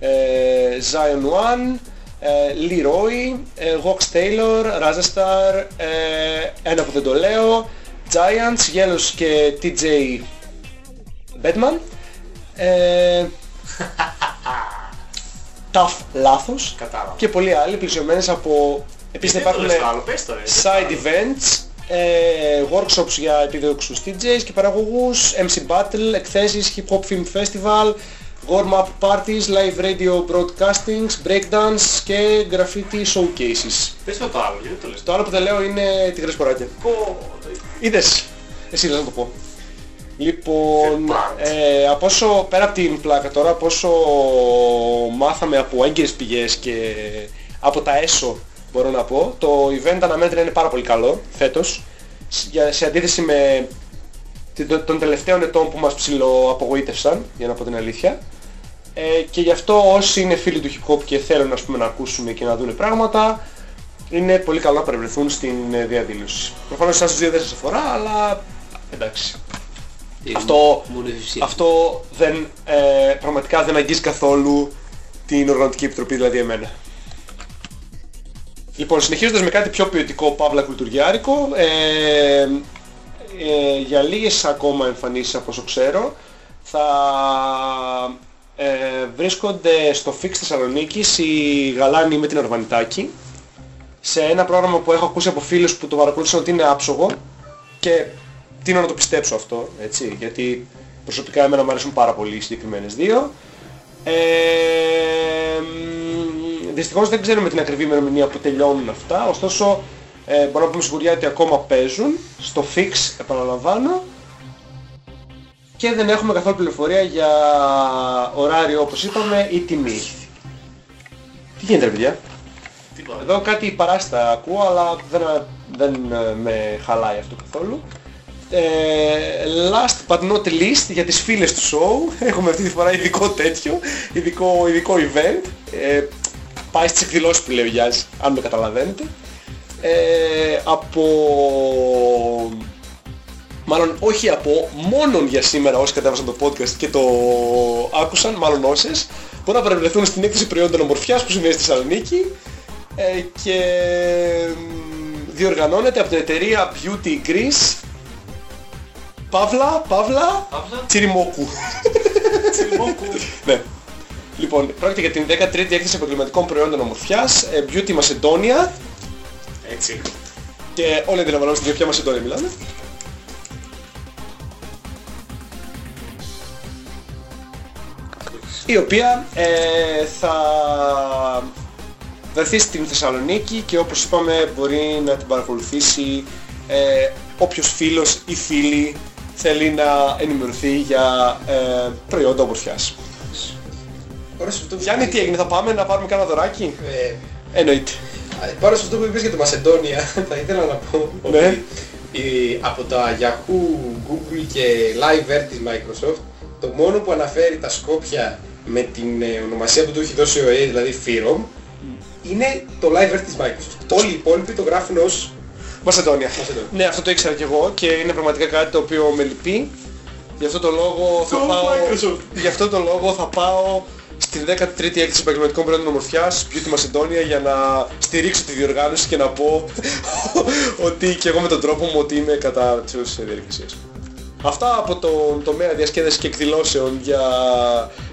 ε, Zion One, ε, Leroy, ε, Vox Taylor, Razastar, ε, ένα που δεν το λέω, Giants, Yellows και TJ Batman. Ε, tough λάθος Κατάλαβα. και πολλοί άλλοι πλησιωμένες από... Επίσης θα Δεν το υπάρχουν λες το άλλο, πες το, ρε. side events, ε, workshops για επιδόξους DJs και παραγωγούς, MC Battle, εκθέσεις, hip hop film festival, warm-up parties, live radio broadcastings, breakdance και graffiti showcases. Πες το το άλλο, γιατί το λες. Το άλλο που δεν λέω είναι τίγρες κοράκια. Πω, Είδες. Εσύ λες να το πω. Λοιπόν, Third ε, από όσο, πέρα από την πλάκα τώρα, από όσο μάθαμε από έγκυρες πηγές και από τα έσω μπορώ να πω, το event αναμένεται να είναι πάρα πολύ καλό φέτος, σ- για, σε αντίθεση με την- των τελευταίων ετών που μας ψιλοαπογοήτευσαν, για να πω την αλήθεια. Ε, και γι' αυτό όσοι είναι φίλοι του hip hop και θέλουν ας πούμε, να ακούσουν και να δουν πράγματα, είναι πολύ καλό να παρευρεθούν στην ε, διαδήλωση. Προφανώς εσάς τους δύο δεν σας αφορά, αλλά εντάξει. Αυτό, Μόνο η ουσία. αυτό δεν, ε, πραγματικά δεν αγγίζει καθόλου την Οργανωτική Επιτροπή, δηλαδή εμένα. Λοιπόν, συνεχίζοντας με κάτι πιο ποιοτικό, παύλα κουλτουριάρικο, ε, ε, για λίγες ακόμα εμφανίσεις από όσο ξέρω, θα ε, βρίσκονται στο Fix Θεσσαλονίκης η Γαλάνη με την Αρβανιτάκη σε ένα πρόγραμμα που έχω ακούσει από φίλους που το παρακολούθησαν ότι είναι άψογο και τίνω να το πιστέψω αυτό, έτσι, γιατί προσωπικά εμένα μου αρέσουν πάρα πολύ οι συγκεκριμένες δύο. Ε, μ, δυστυχώς δεν ξέρουμε την ακριβή ημερομηνία που τελειώνουν αυτά, ωστόσο ε, μπορώ να πούμε σιγουριά ότι ακόμα παίζουν, στο Fix επαναλαμβάνω, και δεν έχουμε καθόλου πληροφορία για ωράριο όπως είπαμε ή τιμή. Τι γίνεται ρε παιδιά; Τίποτα. Εδώ κάτι παράστα ακούω, αλλά δεν, δεν ε, με χαλάει αυτό καθόλου. Ε, last but not least, για τις φίλες του show, έχουμε αυτή τη φορά ειδικό τέτοιο, ειδικό, ειδικό event. Ε, πάει στις εκδηλώσεις που λέει ο Γιάννης, αν με καταλαβαίνετε. Ε, από... Μάλλον όχι από, μόνον για σήμερα όσοι κατέβασαν το podcast και το άκουσαν, μάλλον όσες, μπορούν να παρευρεθούν στην έκθεση προϊόντων ομορφιάς που συμβαίνει στη Θεσσαλονίκη ε, και μ, διοργανώνεται από την εταιρεία Beauty Greece Παύλα, Παύλα, Παύλα. Τσιριμόκου. Τσιριμόκου. ναι. Λοιπόν, πρόκειται για την 13η έκθεση επαγγελματικών προϊόντων ομορφιάς, ε, Beauty Macedonia Έτσι. και όλοι αντιλαμβανόμαστε για ποια Μασεντόνια μιλάμε. Η οποία ε, θα βρεθεί στην Θεσσαλονίκη και όπως είπαμε μπορεί να την παρακολουθήσει ε, όποιος φίλος ή φίλη θέλει να ενημερωθεί για ε, προϊόντα ομορφιάς. Πάνω σε αυτό που Γιάννη, τι έγινε, θα πάμε να πάρουμε κάνα δωράκι; Ε, Εννοείται. Πάνω σε αυτό που είπες για το Μασεντόνια, θα ήθελα να πω Ναι. ότι η- από τα Yahoo, Google και Live Air της Microsoft, το μόνο που αναφέρει τα Σκόπια με την ε, ονομασία που του έχει δώσει ο EA, δηλαδή Firom, είναι το Live Air της Microsoft. Όλοι οι υπόλοιποι το γράφουν ως Μασεντόνια. Μασεντόνια. Ναι, αυτό το ήξερα κι εγώ και είναι πραγματικά κάτι το οποίο με λυπεί. Γι' αυτό το λόγο θα Go πάω... Microsoft. Γι' αυτό το λόγο θα πάω στην 13η έκθεση επαγγελματικών προϊόντων ομορφιάς, Beauty Macedonia, για να στηρίξω τη διοργάνωση και να πω ότι και εγώ με τον τρόπο μου ότι είμαι κατά της όλης της διαδικασίας. Αυτά από τον τομέα διασκέδασης και εκδηλώσεων για,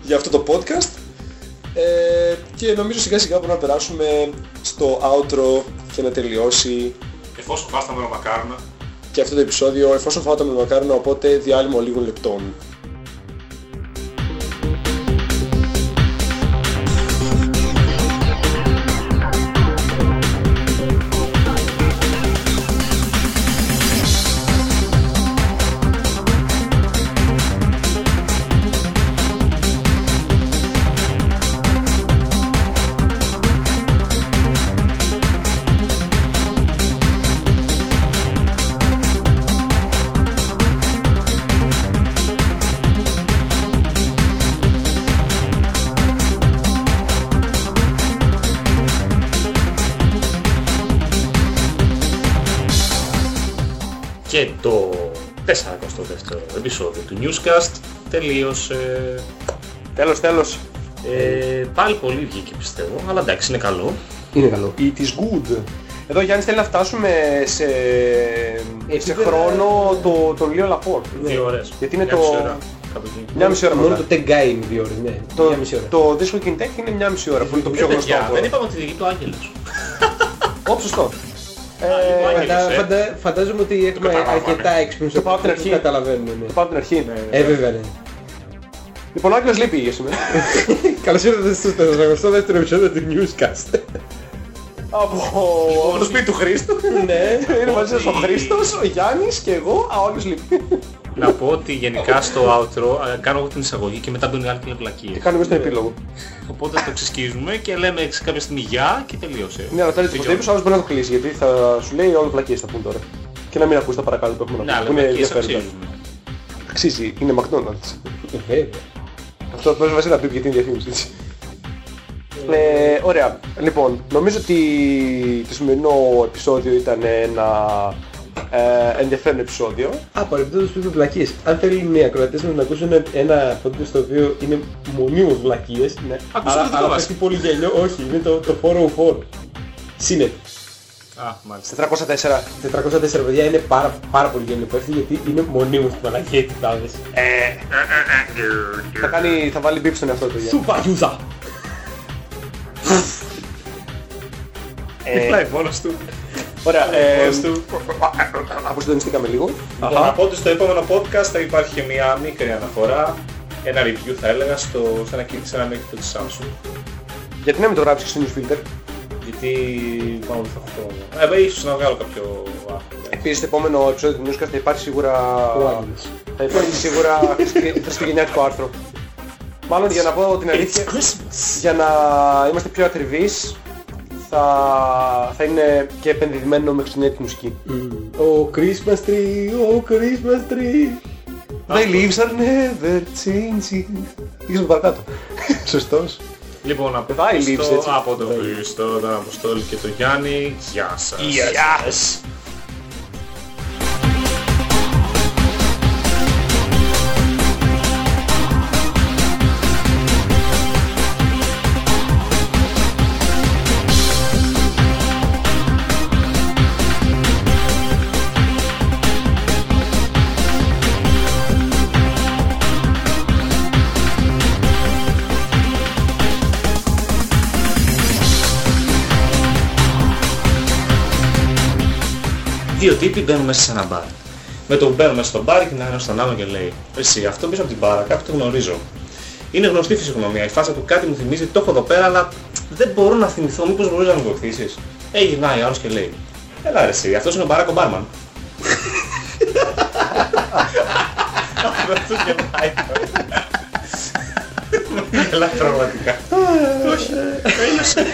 για αυτό το podcast. Ε, και νομίζω σιγά σιγά μπορούμε να περάσουμε στο outro και να τελειώσει Εφόσον φας τα μελομακάρονα. και αυτό το επεισόδιο εφόσον φάω τα με μακάρονα οπότε διάλειμμα λίγων λεπτών. Τελείωσε. Τέλος, τέλος. Ε, πάλι πολύ βγήκε πιστεύω, αλλά εντάξει είναι καλό. Είναι καλό. It is good. Εδώ Γιάννης θέλει να φτάσουμε σε, σε Επίπεδα- χρόνο το, τον Λίο Λαπόρ. Δύο ώρες. Γιατί είναι Μια το- μισή ώρα, κάπου εκεί. Μια μισή ώρα Μόνο μετά. το Tech Guy είναι δύο ώρες, ναι. Το, Μια μισή ώρα. το Disco King Tech είναι μια μισή ώρα που είναι το πιο Ε, γνωστό. παιδιά, από- δεν είπαμε ότι διηγεί το Άγγελος. Ω, σωστό. Ε, λοιπόν, Φαντα- ε. φαντα- Φαντάζομαι ότι έχουμε καταλάβαμε. αρκετά έξυπνους Το πάω από την που αρχή. καταλαβαίνουμε. ναι. το πάω από την αρχή. Ε, βέβαια, ναι. Λοιπόν, ο Άγγελος λείπει για σήμερα. Καλώς ήρθατε στο 42ο επεισόδιο του Newscast. από από το σπίτι του Χρήστου. Ναι. Είναι μαζί σας ο Χρήστος, ο Γιάννης και εγώ. Α, ο Άγγελος λείπει. Να πω ότι γενικά στο outro ε, κάνω εγώ την εισαγωγή και μετά μπαίνουν οι άλλοι και λένε Και πλακίες. κάνουμε στον επίλογο. Οπότε το ξεσκίζουμε και λέμε σε κάποια στιγμή γεια και τελείωσε. Ναι, αλλά θέλει το Τελειώνει. είπες, ο άλλος μπορεί να το κλείσει γιατί θα σου λέει όλο πλακίες θα πούν τώρα. Και να μην ακούς τα παρακάτω που έχουμε Ναι, να αλλά πούμε. Που είναι πλακίες ενδιαφέροντα. αξίζουν. Αξίζει, είναι McDonald's. Ε, βέβαια. Αυτό το βάζει να πει γιατί είναι διαφήμιση. έτσι. Ε, ωραία. Λοιπόν, νομίζω ότι το σημερινό επεισόδιο ήταν ένα ε, ενδιαφέρον επεισόδιο. Α, παρεμπιπτόντως που είπε βλακίες. Αν θέλουν οι ακροατές μας να ακούσουν ένα- ένα podcast το οποίο είναι μονίμως βλακίες, ναι. Ακούσαμε αλλά, το αλλά βάση. πέφτει πολύ γέλιο, όχι, είναι το, το 404. Σύνετ. Α, μάλιστα. 404. 404 παιδιά είναι πάρα, πάρα πολύ γέλιο πέφτει γιατί είναι μονίμως βλακίες τις τάδες. Θα, κάνει, θα βάλει μπίπ στον εαυτό του. Γιάννη. Super user. Ε, Μιλάει μόνος του. Ωραία. Ε, Μόνος του. Αποσυντονιστήκαμε λίγο. Λοιπόν, να πω ότι στο επόμενο podcast θα υπάρχει και μια μικρή αναφορά, ένα review θα έλεγα, στο, σε ένα, σε ένα μικρό της Samsung. Γιατί να μην το γράψεις στο newsfilter; Γιατί μάλλον δεν θα έχω χρόνο. Ε, ίσως να βγάλω κάποιο άρθρο. Επίσης στο επόμενο επεισόδιο του Newscast θα υπάρχει σίγουρα... Ο Άγγελος. Θα υπάρχει σίγουρα χριστουγε- χριστουγεννιάτικο άρθρο. Μάλλον για να πω την αλήθεια, για να είμαστε πιο ακριβείς, θα, θα είναι και επενδυμένο με χριστουγεννιάτικη μουσική. Ο Christmas tree, ο Christmas tree. The leaves are never changing. Πήγες παρακάτω. Σωστός. Λοιπόν, από, Πάει η λήψη, Χριστό, έτσι. από τον Χριστό, τον Αποστόλη και τον Γιάννη, γεια σας. Γεια σας. Δύο τύποι μπαίνουν μέσα σε ένα μπαρ. Με το που μπαίνουν μέσα στο μπαρ και να ένας στον άλλο και λέει Εσύ αυτό πίσω από την μπάρα, κάποιο το γνωρίζω. Είναι γνωστή φυσιογνωμία. Η φάσα του κάτι μου θυμίζει, το έχω εδώ πέρα, αλλά δεν μπορώ να θυμηθώ. Μήπως μπορείς να με βοηθήσεις. Ε, γυρνάει άλλος και λέει Έλα ρε εσύ, αυτός είναι ο Μπάρακο Μπάρμαν. Αυτός γελάει. Γελάει πραγματικά. Όχι, τέλειωσε.